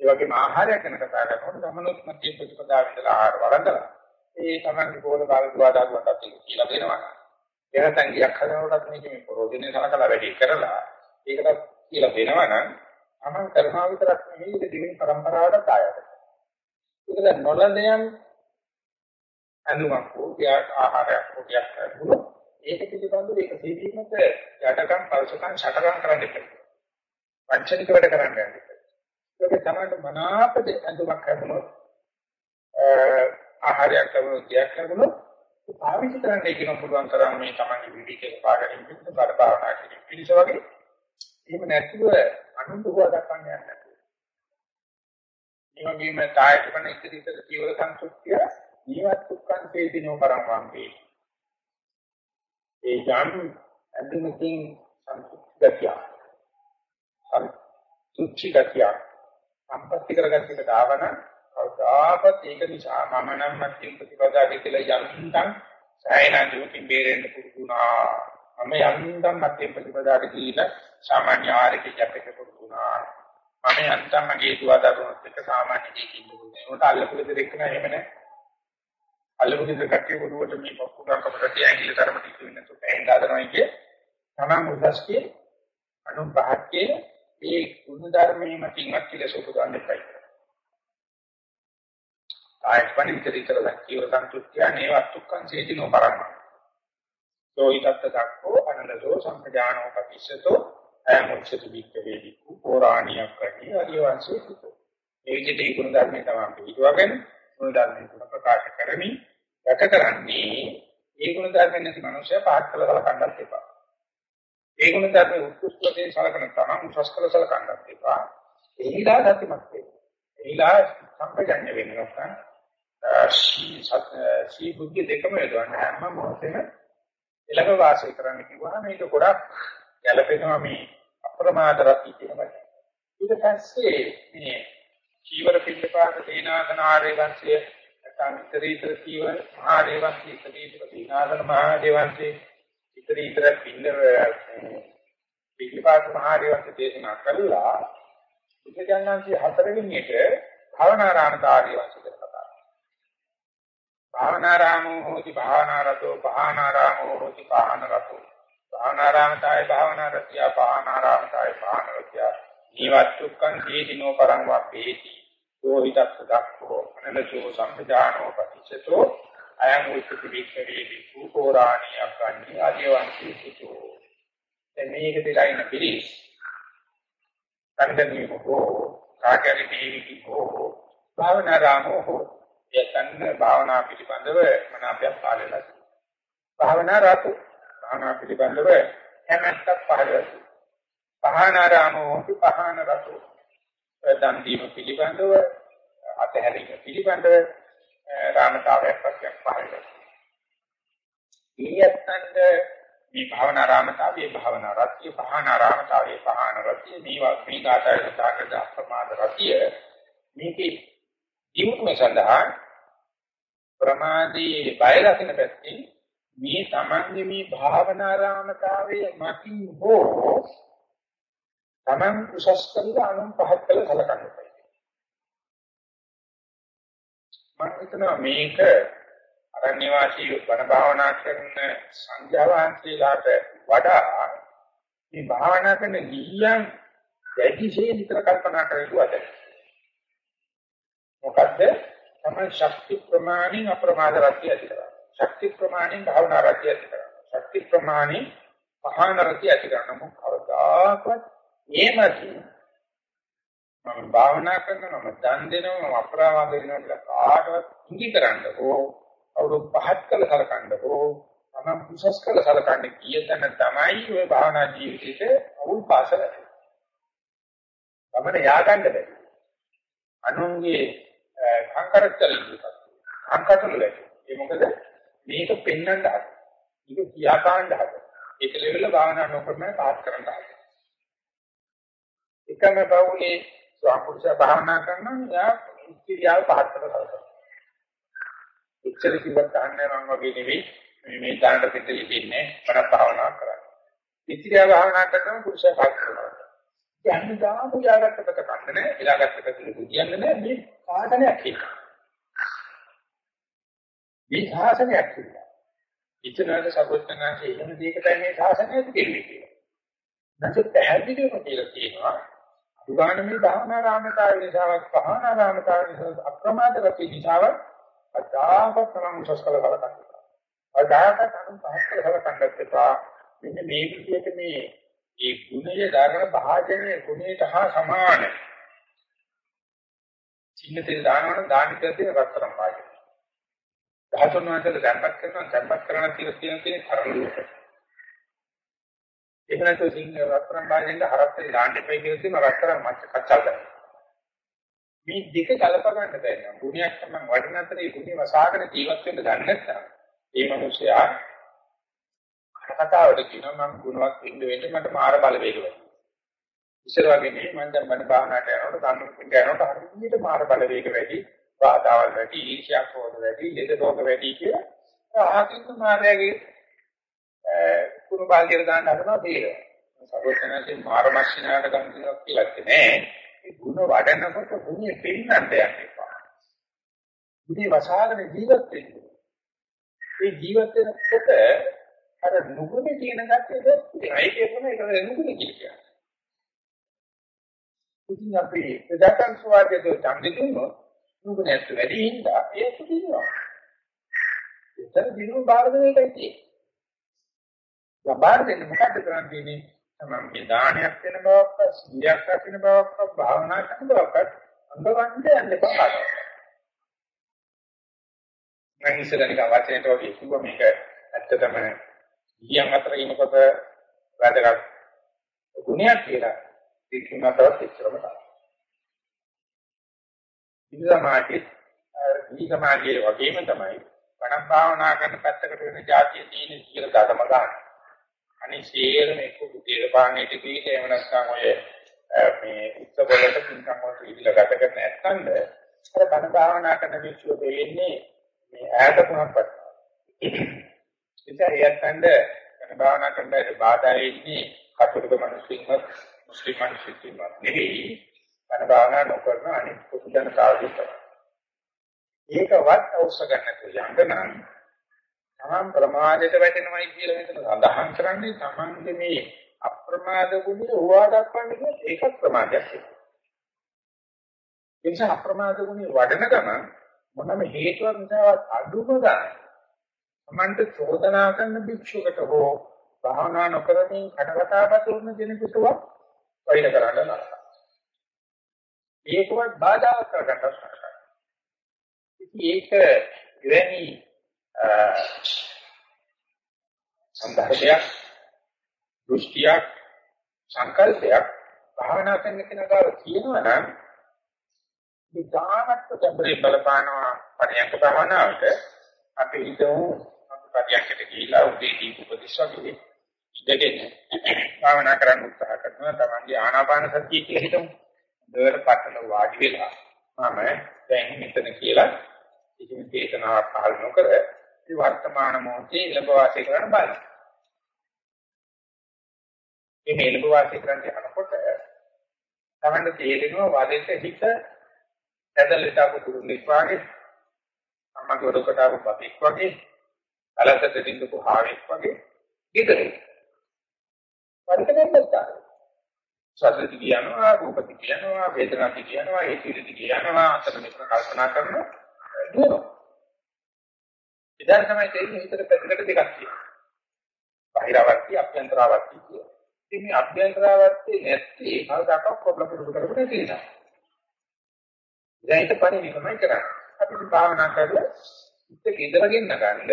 ඒ වගේම ආහාරයක් ගැන කතා කරනකොට තමනුත් මධ්‍ය ප්‍රතිපදාව ඉඳලා ආහාර වළඳලා ඒ තමයි පොළ කාල දුවදාරුවන්ට ඒක කියලා දෙනවා. එනතන් ගියක් හදනකොටත් මේක මේ ප්‍රෝජනේ සලකලා වැඩි කරලා ඒකට කියලා දෙනවා නම් අමන් කරනවා විතරක් නෙවෙයි ඒක දිවින් પરම්පරාවට ආයත. ඒක නොලඳයන් ඇඳුමක් හෝ ත්‍යාග ආහාරයක් හෝ ත්‍යාග කරගන්න ඒක පිළිබඳව ඒක තීවීමට යටකම් පරිසකම් ෂටකම් කරන්න එපා. වංචනික වැඩ කරන්න යන්න එපා. ඒක තමයි මනාපද ඇඳුමක් කරනොත් ආහාරයක් කරනොත් ත්‍යාග කරනොත් පාවිච්චි කරන්න කියන පුළුවන් තරම් මේ තමයි විවිධකේ පාඩම් පිළිබඳ බඩ භාවනා කියන පිළිස වගේ එහෙම නැතිව අනුන්තුවා දක්වන්න යන්න නැතුව. මේ වගේම කායික වන ඉතිරිතර ජීවල සංසුක්තිය ජීවත් දුක්ඛං තේදිනෝ පරම් වම්පේ. ඒ යම් අන්තිමකින් සංසුක්තිය. සංසුක්ති ගතිය. සම්පත්‍ති කරගත්තට ආවන කවදාකවත් ඒක නිසා මම නම් මධ්‍යම ප්‍රතිපදාවේ කියලා යන්තම් සායනා දුකින් බේරෙන්න පුරුදුනා. මම යන්තම් මධ්‍යම ප්‍රතිපදාවට කියලා සාමාන්‍ය ආරක ජපක පුරුදුනා. මම යන්තම් මගේ දුවදරුණුත් එක්ක සාමාන්‍ය ජීවිතේ පුරුදුනා. උන්ට අල්ලපුල දෙයක් නෑ එහෙම නෑ. අල්ලපු දෙක කට්ටිය පොදුවට මේ පොකුඩක් අපිට ඇඟිලි තරමට ඉතු වෙන තු පෑන් දානවා කිය. තමන් උදස්කේ අනු පහක්කේ ඒ කුණ ධර්මයේ මතින්වත් කියලා සෝපදාන්න එපයි. ආයත් පණිවිතරිතර ලක්කිය සන්තුෂ්ත්‍ය නේවත්තුක්කං සේතිනෝ පරම. සෝයිතත්ත දක්ඛෝ අනලදෝ සම්පජානෝ පතිස්සතෝ අයමුච්චති වික්කවේදි පුරාණියක් කටි අරියවංශේ සිතෝ. මේ විදිහට කුණ ධර්මයේ තමයි පිටුවගෙන කුණ ධර්මයේ ප්‍රකාශ කරමින් රැක කරන්නේ ඒ ගුණ ධර්ම නැති මනුස්සය පහත් කළ සලකන්නත් එපා. ඒ ගුණ ධර්ම උත්කෘෂ්ඨයෙන් සලකන තරම් උසස් කළ සලකන්නත් එපා. එහිලා සත්‍යමත් වේ. එහිලා සම්පජඤ්ඤ වෙන්න නැත්නම් සී බුද්ධි දෙකම යොදවන්න හැම මොහොතේම එළක වාසය කරන්න කිව්වහම මේක ගොඩක් ගැළපෙනවා මේ අප්‍රමාද රති කියනවා. ඊට පස්සේ මේ චීවර පිළිපාත තේනාසන ආරේ වංශය සංතරීතර සීව මහා දේවන්ති ඉතරීතර සීනාසන මහා දේවන්ති ඉතරීතර පින්නර පිළිපාත මහා දේවන්ති දේශනා කළා විද්‍යාඥාන්සේ හතරවෙනියට භවනාරාමතාරිය වංශ කරලා භාවනාරාමෝ හෝති භාවනාරතෝ භාවනාරාමෝ හෝති භාවනාරතෝ. භාවනාරාමතාය භාවනාරතිය භාවනාරාමතාය භාවනාරතිය. නිවත්තුක්කං දීතිනෝ පරං වප්පේති යෝහිතස්ස දක්ඛෝ අනලසෝ සම්පජානෝ පටිච්චතෝ අයං උච්චති වික්ඛවේ විකූපෝරාණී අකන්නේ ආදිවංශී සුතෝ. දැන් මේක දෙලා ඉන්න පිළිස්. කන්දනී හෝ කාකරි දේවි හෝ භාවනා රාමෝ හෝ යතන්න භාවනා පිළිබඳව මන අපයක් පාලලා භාවනා රතු. භාවනා පිළිබඳව හැමස්සක් පහළ පහනා රාමෝ පහන රතු. දන් දීම පිළිබඳව අතහැරීම පිළිබඳව රාමතාවයක් වශයෙන් පහළ වෙනවා. ඊයත්න්ද මේ භාවනා රාමතාවයේ භාවනා රත්‍ය භාවනා රාමතාවයේ භාවන රත්‍ය මේවා මේ කාටයි සාකච්ඡා අප්‍රමාද රත්‍ය මේකේ ජීවිතය සඳහා ප්‍රමාදී බය දකින්න පැත්තේ මේ තමන්ගේ මේ භාවනා රාමතාවයේ මතින් හෝ Taman උසස් කළා අනුන් පහත් කළ සලකන්න බෑ. මම හිතනවා මේක අරණ්‍ය වාසී වන භාවනා කරන සංඝයාවන්තලාට වඩා මේ භාවනා කරන ගිහියන් දැඩිශේ විතර කල්පනා කරේතුවද මොකද්ද තමයි ශක්ති ප්‍රමාණින් අප්‍රමාද රත්‍ය ඇති කරා ශක්ති ප්‍රමාණින් භාවනා රත්‍ය ඇති කරා ශක්ති ප්‍රමාණින් මහාන රත්‍ය ඇති කරා මොකද කවදාකවත් එහෙමයි මම භාවනා කරනවා මම දන් දෙනවා මම අපරාධ වෙනවා කියලා කාටවත් ඉඟි කරන්න ඕ අවුරු පහත් කළ කරකන්න ඕ තමන් කුසස් කළ සලකන්නේ කීයතන තමයි ඔය භාවනා ජීවිතේට අවුල් පාසල. ගමන ය아가න්න බැහැ. අනුන්ගේ කංකරත්තල කංකටල ලැබෙයි. ඒ මොකද මේක පෙන්වන්න හද. මේක කියා ගන්න හද. ඒක ලෙවල භාවනා නොකරන පාස් කරන්න හද. එකම බවුනේ ස්වාපුරුෂ භාවනා කරනවා යා ඉස්තිරියාව පහත් කරලා එච්චර කිව්වත් ගන්න මම වගේ නෙවෙයි මේ මේ දාන්න පිටේ ඉන්නේ මට භාවනා කරන්න. ඉතිරියා භාවනා කරනම පුරුෂයා පාස් කරනවා. යන්නේ දාමු යාගත්තකට කන්න නෑ, එලාගත්තකට කියන්නේ නෑ මේ සාධනයක් ඒක. මේ ශාසනයක් කියලා. ඉතනට සබොත්තනාසේ එහෙම දෙයකට මේ ශාසනය ඇති කෙරෙන්නේ කියලා. නැත්නම් පැහැදිලිවම කියලා තියෙනවා දුගාන මේ භාවනා රාමතාව නිසාවක් පහනා රාමතාව නිසා අක්‍රමාද ගති නිසාවක් අදාහක තරම් සස්කල කරකට. අදාහක තරම් පහස්කල කරකට එපා. මෙන්න මේ විදිහට මේ ඒ ගුණය දාගෙන භාජනයේ ගුණයට හා සමාන. චින්නතේ දානවන දානිකදී රත්තරන් භාජනය. ධාතුන් වහන්සේලා දැම්පත් කරනවා දැම්පත් කරන තියෙන තියෙන තියෙන කරඬුවට. ඒක නැත්නම් සිංහ රත්තරන් භාජනයේ හරත්තේ දාන්න එපයි කියලා තියෙන රත්තරන් මච්ච කච්චල් කරනවා. මේ දෙක කලප ගන්න බැහැ. ගුණයක් තමයි වටින අතරේ ගුණේ වසාගෙන ජීවත් වෙන්න ගන්න නැත්නම් ඒ මිනිසයා කතාවට කියනවා මම ගුණවත් වෙන්න වෙන්න මට මාර බලවේග වෙනවා. ඉස්සර වගේ නෙමෙයි මම දැන් මම භාවනාවට යනකොට කන්නු යනකොට හරියට මාර බලවේග වැඩි, බාධාවල් වැඩි, ඊර්ෂ්‍යා ක්‍රෝධ වැඩි, ලෙඩ රෝග වැඩි කියලා ආකින්ද මාරයාගේ කුණු බාල්දියට දාන්න හදනවා තේරෙනවා. සර්වඥාන්සේ මාරමස්සිනාට ගන්නවා කියලා නෑ. ඒ ගුණ වඩනකොට ගුණෙ පෙන්නන්න යන්න එපා. ඉතින් වසාගෙන ජීවත් වෙන්න. මේ ජීවත් වෙනකොට අර නුගුනේ තියෙන ගැටේ දෙන්නේ. ඒකේ තමයි ඒක නුගුනේ කියන්නේ. ඉතින් අපි ප්‍රජාතන් සුවාදයේ ඡන්දෙ දුන්නොත් නුගුනේත් වැඩි හින්දා ඒක දිනනවා. ඒතර දිනුම බාර දෙන එකයි තියෙන්නේ. බාර දෙන්න මොකද්ද කරන්නේ? තමයි දානයක් වෙන බවක්, සීලයක් රකින්න බවක්, භාවනා කරන බවක් අංගවන්ද යන්න එපා. මම ඉස්සරහ නිකන් වචනයට වගේ කිව්වා මේක ඇත්තටම ගියන් අතර ඉනකොට වැදගත් ගුණයක් කියලා තීක්ෂණතාවත් එච්චරම තමයි. ඉතින් සමාජයේ දී සමාජයේ වගේම තමයි වණ භාවනා කරන පැත්තකට වෙන જાතිය තියෙන කියලා දඩම ගන්න. අනිත් සියරම එක්ක දේශපාලනයට ගිහින් එහෙම නැත්නම් ඔය මේ උත්සවවලට පින්කම් වලට ඉදිරියට ගත කරන නැත්නම් අර බණ භාවනා කරන විශ්ව දෙන්නේ මේ ඈත තුනක් වටනවා. ඉතින් එයත්ඳ භාවනා කරන්නට බාධා වෙන්නේ කතෝලික මිනිස්සුන්වත් මුස්ලිම් මිනිස්සුන්වත් නෙවෙයි. අන භාවනා නොකරන අනිත් පුදුජන කාර්යයක්. ඒකවත් අවශ්‍ය ගන්න යන්න නම් තමන් ප්‍රමාදයට වැටෙනවයි කියලා මෙතන සඳහන් කරන්නේ තමන්ගේ මේ අප්‍රමාද ගුණය හොවා දක්වන්නේ ඒක ප්‍රමාදයක්. ඒ නිසා අප්‍රමාද ගුණය වඩන ගමන් මොනම හේතුවක් නිසාවත් අඩුම ගන්න තමන්ට චෝදනා කරන භික්ෂුවකට හෝ භාවනා නොකරමින් කටකතාපත් වුණ කෙනෙකුට වෛර කරන්න නරකයි. ඒකවත් බාධා කරගන්න නරකයි. ඉතින් ඒක ඉවැනි සම්බන්ධයක් දෘෂ්ටියක් සංකල්පයක් භාවනා කරන කෙනාට තියෙනවා නම් විධානත් දෙබ්බේ බලපානවා පරියන්ක භාවනාවට අපි හිතමු අපි පරියන්කට ගිහිලා උදේ දීප උපදේශකෙ ඉඳගෙන භාවනා කරන්න උත්සාහ කරනවා තමන්ගේ ආනාපාන සතිය කියලා හිතමු. දෙවර පටල වාඩි වෙලා මම දැන් මෙතන කියලා කිසිම චේතනාවක් පහළ නොකර මේ වර්තමාන මොහොතේ ඉලබ වාසය කරන්න බලන්න. මේ ඉලබ වාසය කරන්න යනකොට තමන්ට තේරෙනවා වදෙට හිත ඇදලට අපු දුරුනික් වාගේ අම්මගේ ඔඩකට ආපු බබෙක් වගේ කලසට දින්දපු හාවෙක් වගේ ඉදරේ. පරිකරන්න බෑ. සද්දති කියනවා රූපති කියනවා වේදනාති කියනවා ඒකීති කියනවා අතන මෙතන කල්පනා කරන දුවනවා. ඉතින් තමයි තේරෙන්නේ හිතට පැත්තකට දෙකක් තියෙනවා. බාහිරවර්ති අභ්‍යන්තරවර්ති කියනවා. ඉතින් මේ අභ්‍යන්තරවර්ති නැත්තේ කවදාකවත් ප්‍රොබ්ලම් දුරු කරගන්න නැති නිසා. දැන් ඒක පරිණිමයි කරන්නේ. අපි භාවනා කරලා ඉත ගෙදරගෙන ගන්න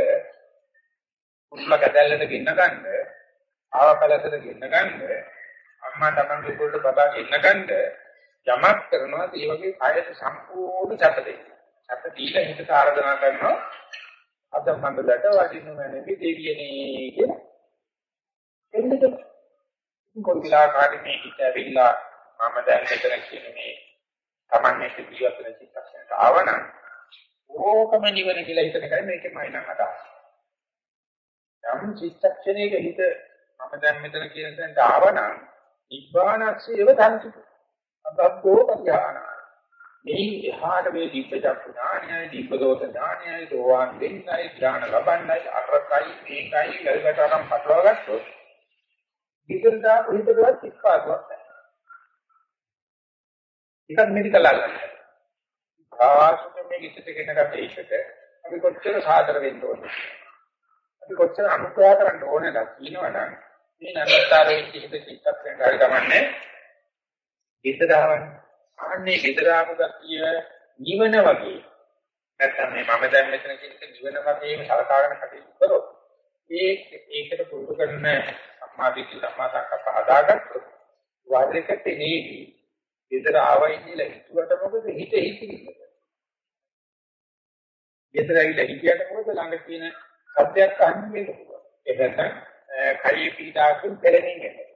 කුරුල්ල කැදැල්ලට ගෙන්න ගන්න, ආවපලසට ගෙන්න ගන්න, අම්මා තමන්ගේ කුරුල්ල බබා ගෙන්න ගන්න යමක් කරනවා ඒ වගේ කායයට සම්පූර්ණ සැප දෙන්න. සැප දීලා හිතට ආරාධනා කරනවා අද මණ්ඩලට වඩින්න මැනේ දෙවියනේ කියලා. එන්නද කොල්ලාකාරී මේ හිත ඇවිල්ලා මම දැන් මෙතන කියන මේ තමන්නේ ජීවත් වෙන චිත්තක්ෂණයට ආවනම් ඕකම නිවන කියලා හිතන එකයි මේකමයි නම් අදහස්. යම් චිත්තක්ෂණයක හිත මම දැන් මෙතන කියන තැනට ආවනම් නිබ්බානස්සේව ධම්සිත. අබ්බෝ පඥාන. මේ එහාට මේ දීප චක්කු ඥානයයි දීප දෝත ඥානයයි දෝවාන් දෙන්නයි ඥාන ලබන්නයි අරකයි මේකයි ලැබෙතරම් පටලවාගත්තොත් ඉතින්දා උහිතවත් එක්කාසුවක් නැහැ. ඒකත් මෙඩිකල් අල්ලන්න. ආසුක මේ කිසිත කෙනකට ඒකට අපි කොච්චර සාදර වෙන්න ඕනද? අපි කොච්චර අනුග්‍රහ කරන්න ඕනද කියනවනම් මේ නන්නතරේ කිසිත චිත්තක් වෙන හරි ගමන්නේ ඉදදාවන්නේ. අනේ ඉදදාම ගතිය නිවන වගේ. නැත්නම් මේ මම දැන් මෙතන කියන නිවන වගේම සලකාගෙන කටයුතු කරොත් ඒ ඒකට පුරුදු කරන සම්මාදිට සම්මාසක්ක පහදාගත්තොත් වාදයකට නෙවි. ඉදර ආවයි කියලා හිතුවට මොකද හිත හිතිවිද? ඉදර ඇවිල්ලා හිතියට මොකද ළඟ තියෙන සත්‍යයක් අහන්නේ මේක. ඒක නැත්නම් කයි පීඩාවකින් පෙළෙනින් එනවා.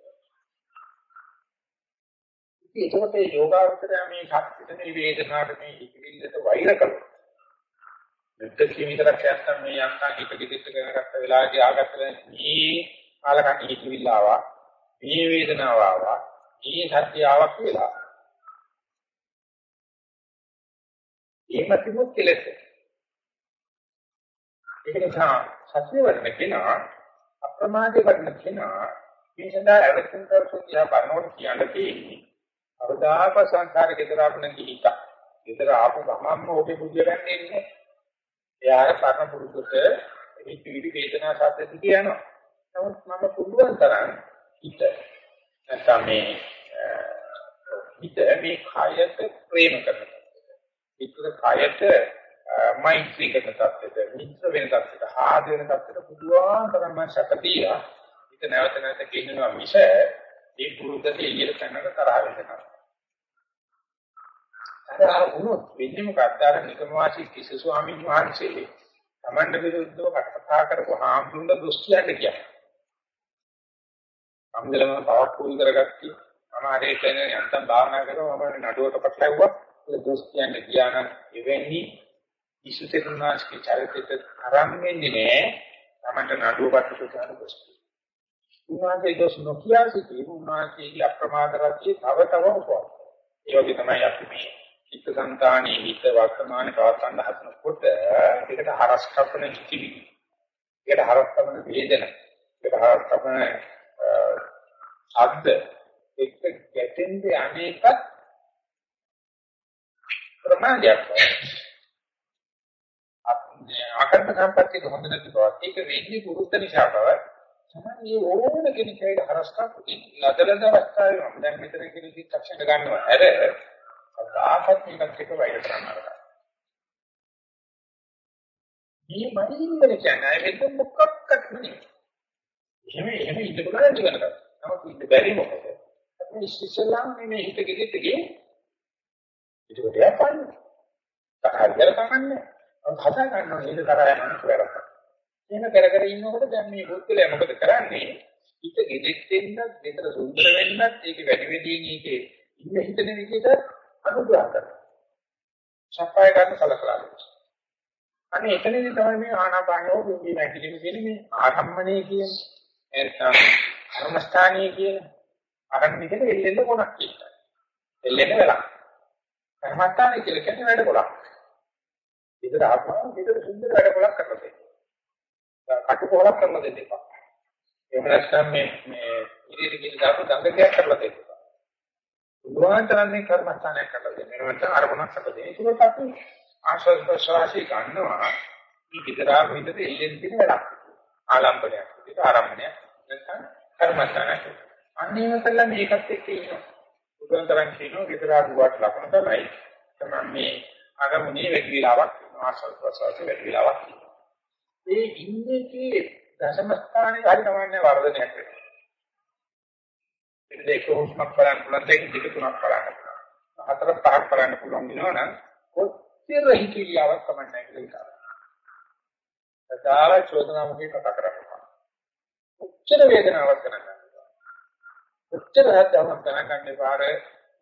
ඒකත් ඒ යෝගාවචරය මේ ශක්තිත නිවේදනාට මේ ඉතිවිල්ලට වෛර කරනවා. මෙත්තේ විතරක් නැත්තම් මේ යන්තා හිත කිදිට කරගත්ත වෙලාවදී ආගත්තල මේ කාලකන්ණි ඉතිවිල්ල ආවා. මේ වේදනාව ආවා. මේ සත්‍ය ආවක් කියලා. ඒකතිමුත් කෙලෙස්. ඒක නිසා සත්‍ය වර්ණ කෙනා අප්‍රමාදී වර්ණ කෙනා මේ සඳහා අවශ්‍යම කරසුතිය බලනකොට කියන්න තියෙන්නේ. අවදාප සංඛාරේ විතර අපන කිහිත. විතර ආපු ගමන්ම ඔබේ බුද්ධිය ගන්නේ නැහැ. එයාට පරණ පුරුදුට හිත විදි වේදනා සත්‍ය කියනවා. නමුත් මම පුළුවන් තරම් හිත නැත්නම් මේ හිත මේ කායයට ප්‍රේම කරනවා. හිතේ කායයට මෛත්‍රී කරන තත්ත්වයට මිත්‍ර වෙන තත්ත්වයට ආද වෙන තත්ත්වයට පුළුවන් තරම් සැපතියා හිත නැවත නැවත කියනවා මිස ඒ පුරුද්දට එළියට කරනක තරහ වෙනවා. තරහ වුණොත් වෙන්නේ මොකක්ද අර නිකම වාසී කිසි ස්වාමීන් වහන්සේ තමන්ට විරුද්ධව කතා කරපු හාමුදුරුවෝ දොස් කියන්නේ කියන්නේ. මංගලම පවක් පුරුදු කරගත්තා. මම අර එතන යන්තම් භාවනා කරනවා මම නඩුවට පටලැව්වා. ඒ දොස් කියන්නේ ගියා නම් එවැනි ඉසුතෙරුනාස්කේ චරිතයට අරන් වෙන්නේ නෑ. තමන්ට නඩුවකට පුතාන දොස්. උන්වහන්සේ දොස් නොකිය සිටී උන්වහන්සේගේ අප්‍රමාද රාජ්‍යය තව තව උපවා. ඒ වගේ තමයි අපි මේ චිත්තසංතානී හිත වර්තමාන පවත්තන්න හදනකොට ඒකට හරස් කපන කිතිවි. ඒකට හරස් කපන වේදන. ඒකට හරස් කපන ශබ්ද එක්ක ගැටෙන්නේ අනේක ප්‍රමාදයක්. ආකර්ම සම්පත්තිය හොඳ නැති බව. ඒක වෙන්නේ පුරුද්ද නිසා බව. තමයි ඕන කෙනෙක් ඒකට හරස් කපන ලදලද අවස්ථාවේ මම දැන් මෙතන කියන චිත්තක්ෂණ ගන්නවා. අර ආපත් මේකත් එක්ක වෛර කරනවා. මේ මනින්න කියන්නේ මෙතන මොකක්වත් නෙමෙයි. එහෙම එහෙම ඉන්න පුළුවන් කියලා. නමුත් ඉන්න බැරි මොකද? අපි ඉස්සෙල්ලාම මේ හිත ගෙදෙට ගියේ. ඒකට යපන්න. සාහාරය කමන්නේ. අපි හදා ගන්නවා නේද කරා යන කරා. එහෙම කර කර ඉන්නකොට දැන් මේ පුද්ගලයා මොකද කරන්නේ? හිත ගෙදෙට දෙන්නත්, විතර සුන්දර වෙන්නත්, ඒක වැඩි වැඩියෙන් ඒකේ ඉන්න හිතන විදිහට අනුග්‍රහ කරනවා. සප්පාය ගන්න සලකලා. අනේ එතනදී තමයි මේ ආනාපානෝ බින්දි නැතිලිම කියන්නේ මේ ආරම්මණය කියන්නේ. එතන කර්මස්ථානීය කියන අරන්නිකට එල්ලෙන්න කොනක් කියනවා. එල්ලෙන්න වෙලා. කර්මස්ථානීය කියලා කියන්නේ වැඩ කොලක්. විතර ආත්මාව විතර සුන්දර වැඩ කොලක් කරලා දෙන්න. කටු කොලක් කරලා දෙන්න එපා. එහෙම නැත්නම් මේ මේ ඉදිරි ගිහින් දාපු දඟකයක් කරලා දෙන්න. උන්වහන්සේලානේ කර්මස්ථානයක් කරලා දෙන්නේ. නැත්නම් අරමුණක් කරලා දෙන්නේ. ඒකත් අපි ආශ්වාස ප්‍රශ්වාසී ගන්නවා. මේ විතරා විතර එල්ලෙන් තියෙන වැඩක්. ආලම්බනයක්. ඒක ආරම්භණයක්. නැත්නම් කර්මස්ථානයක්. අන්නේම කළා මේකත් එක්ක ඉන්නවා. උදාහරණ කියනවා විතරා දුවට ලකුණ තමයි. තමයි මේ අරමුණේ වැඩි වෙලාවක් ආශ්වාස ප්‍රශ්වාස වැඩි වෙලාවක්. ඒ ඉන්නේකේ දශම ස්ථානයේ හරි කමන්නේ වර්ධනයක් වෙනවා. ඒක දෙක හුස්මක් බලන්න පුළුවන් දෙක දෙක තුනක් බලන්න පුළුවන්. හතර පහක් බලන්න පුළුවන් වෙනවනම් කොච්චර හිතිලියාවක් කමන්නේ කියලා හිතනවා. සදාලා චෝදනා මුඛේ කතා කරනවා. කොච්චර වේදනාවක් කරන්නේ. කොච්චර හදවතක් දැනගන්නේ පාර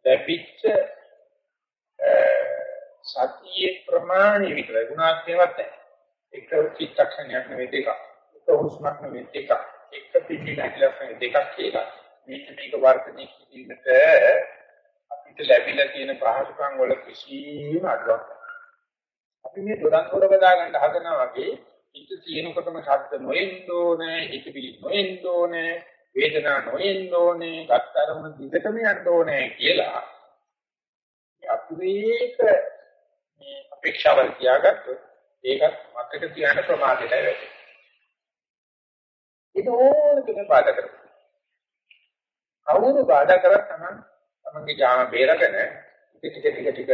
දැපිච්ච සතියේ ප්‍රමාණය විතරයි ගුණාත්මකවත් නැහැ. එක චිත්තක්ෂණයක් නෙවෙයි දෙකක්. එක හුස්මක් නෙවෙයි දෙකක්. එක පිළිලක් නෙවෙයි දෙකක් කියලා. මේක මේක වර්ධනය කිරීමට අපිට ලැබිලා තියෙන පහසුකම් වල කිසිම අඩුවක් අපි මේ දොරන් දොර බදා ගන්න හදනවා වගේ හිත තියෙනකොටම ශබ්ද නොඑන්න ඕනේ, හිත පිළි නොඑන්න ඕනේ, වේදනා නොඑන්න ඕනේ, ගත්තරම දිගටම යන්න ඕනේ කියලා අපිරේක මේ අපේක්ෂාවල් තියාගත්තොත් ඒකත් මතක තියාගන්න ප්‍රමාදයට වැටෙනවා. ඒක ඕන කෙනෙක් බාධා කරනවා. කවුරු බාධා කරත් තමයි තමන්ගේ ඥාන බේරගෙන ටික ටික ටික ටික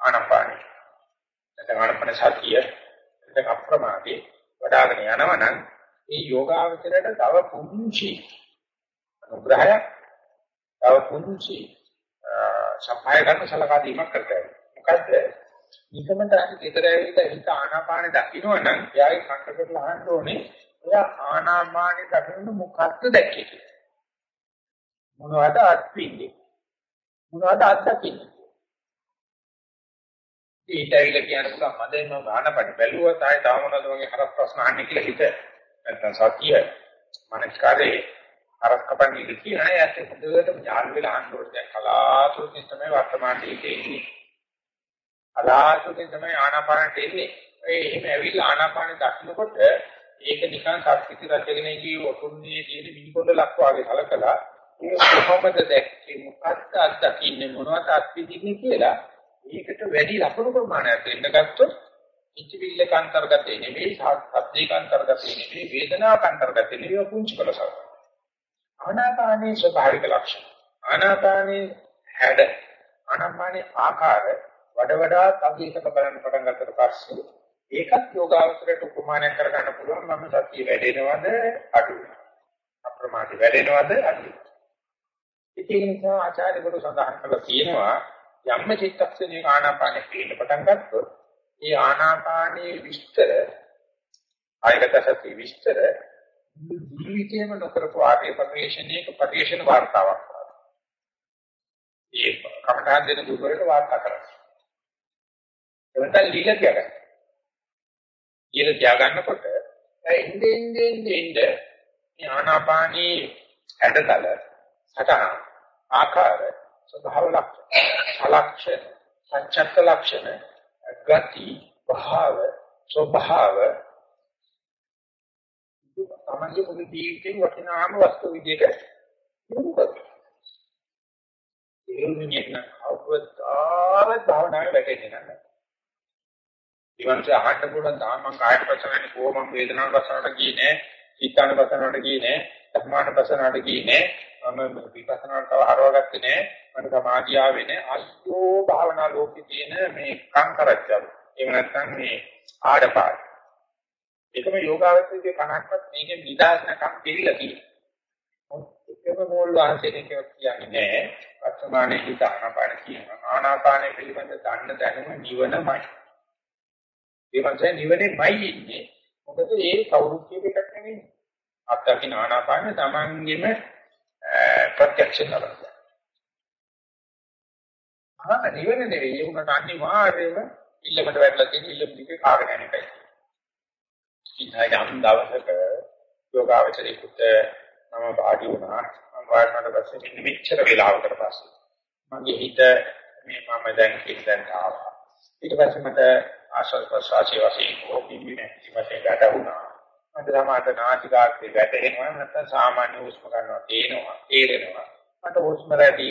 ආනපානි නැත්නම් ආනපන සතිය නැත්නම් අප්‍රමාදී වඩාගෙන යනවනම් ඒ යෝගාවචරයට තව පුංචි අනුග්‍රහයක් තව පුංචි සපය ගන්න සලකා දීමක් කරතයි. මොකද නිකමට හිතට ඇවිල්ලා හිත ආනාපානෙ දකින්නවනම් එයාගේ කටකට ලහන්න ඕනේ එයා ආනාපානෙ දකින්න මොකක්ද දැක්කේ කියලා. මොනවද අත්විඳින්නේ? මොනවද අත්දකින්නේ? ඊට ඇවිල්ලා කියන්න පුළුවන් මදේ මම ආනාපානෙ බැලුවා තායි තාම මොනවද වගේ හරස් ප්‍රශ්න අහන්නේ කියලා හිත නැත්තම් සතිය මනස්කාරේ අරක් කපන්නේ කියන ඇත්ත හොඳටම ඥාන වෙලා අහන්න ඕනේ. දැන් කලාතුරකින් තමයි වර්තමාන ජීවිතේ ඉන්නේ. කලාතුරකින් තමයි ආනාපානට එන්නේ. ඒ එහෙම ඇවිල්ලා ආනාපාන දකින්නකොට ඒක නිකන් සත්‍විති රචගෙන කියව ඔතුන්නේ තියෙන මිනිකොඩ ලක් වාගේ කලකලා කොහොමද දැක්කේ මොකක්ද අත්දකින්නේ මොනවද අත්විඳින්නේ කියලා ඒකට වැඩි ලකුණු ප්‍රමාණයක් දෙන්න ගත්තොත් ඉච්ඡවිල්ල කාන්තරගතේ නෙවෙයි සත්‍යී කාන්තරගතේ නෙවෙයි වේදනා කාන්තරගතේ නෙවෙයි පුංචි කොටසක්. ආනාපානයේ ස්වභාවික ලක්ෂණ. ආනාපානයේ හැඩ ආනාපානයේ ආකාර වඩ වඩාත් අභිෂේක කරන්න පටන් ගත්තට පස්සේ ඒකත් යෝගාවචරයට උපමානය කර ගන්න පුළුවන් මම සතිය වැඩෙනවද අඩු අප්‍රමාද වැඩෙනවද අඩු ඉතින් ආචාර්යවරු සඳහන් කළා කියනවා යම් චිත්තක්ෂණේ ආනාපානෙ කියන පටන් ගත්තොත් ඒ ආනාපානයේ විස්තර ආයගත සති විස්තර ජීවිතේම නොකරපු ආර්ය පරිශ්‍රණයක පරිශ්‍රණ වார்த்தාවක්. ඒ කමඨාන් දෙන දුරට වාර්තා කරනවා. එතන ලීලා තියාගන්න. ඊළ තියාගන්නකොට එන්නේ එන්නේ එන්නේ මේ ආනාපානී හැඩතල සටහන ආකාර ස්වභාව ලක්ෂණ ලක්ෂණ සංචත්ත ලක්ෂණ ගති භාව ස්වභාව තමන්ගේ පොදු ජීවිතේ වටිනාම වස්තු විදිහට යොමුකරනවා. ඒ නිමින්න අවබෝධතාවත් භාවනාවේ වැටෙන්නේ නැහැ. ඊවන්ස අහන්න පුළුවන් තාම මම කාය ප්‍රසන්නනේ කොහොම වේදනාව ප්‍රසන්නට ගියේ නෑ, චිත්තාන ප්‍රසන්නට ගියේ නෑ, ධර්මාන ප්‍රසන්නට ගියේ නෑ, මම විපස්සනාට තව හරවගත්තේ නෑ, මට සමාධිය ආවේ නෑ. අස්සෝ භාවනා ලෝකේ තියෙන මේ කංකරච්චල්. එහෙම නැත්නම් මේ ආඩපාඩ. ඒකම යෝගාවචරයේ කණක්වත් මේකෙන් නිදාසනකම් පිළිලා තියෙනවා. එකම මෝල් වාසියේ කියන්නේ නෑ. වර්තමානයේ හිත ආනාපාන කියනවා. ආනාපානය පිළිබඳ දන්න දැනුම නිවනමයි. ඒ වගේ නිවනේමයි ඉන්නේ. මොකද ඒ කවුරුත් කියප එකක් නෙවෙයි. අත්දකින්න ආනාපාන තමන්ගෙම ප්‍රත්‍යක්ෂ කරනවා. ආ නිවන නෙවෙයි. ඒ උනට අනිවාර්යයෙන්ම ඉල්ලකට වැටලා තියෙන ඉල්ලම් ටික කාගෙන යන එකයි. ඉතින් යම් දවසක යෝගාවචරේකුත් මම වාඩි වුණා. මම වාඩි වුණාට පස්සේ මෙච්චර වෙලාවකට පස්සේ මගේ හිත මේ මම දැන් කිව්දන් ආවා. ඊට පස්සේ මට ආශ්වාස ප්‍රශ්වාසයේ වශයෙන් කොපින්නේ ඉවතේ ගැටුණා. මට සමාත නාසිකාග්‍රේ වැටෙනවා නැත්නම් සාමාන්‍ය හුස්ම ගන්නවා තේනවා තේරෙනවා. මට හුස්ම රැටි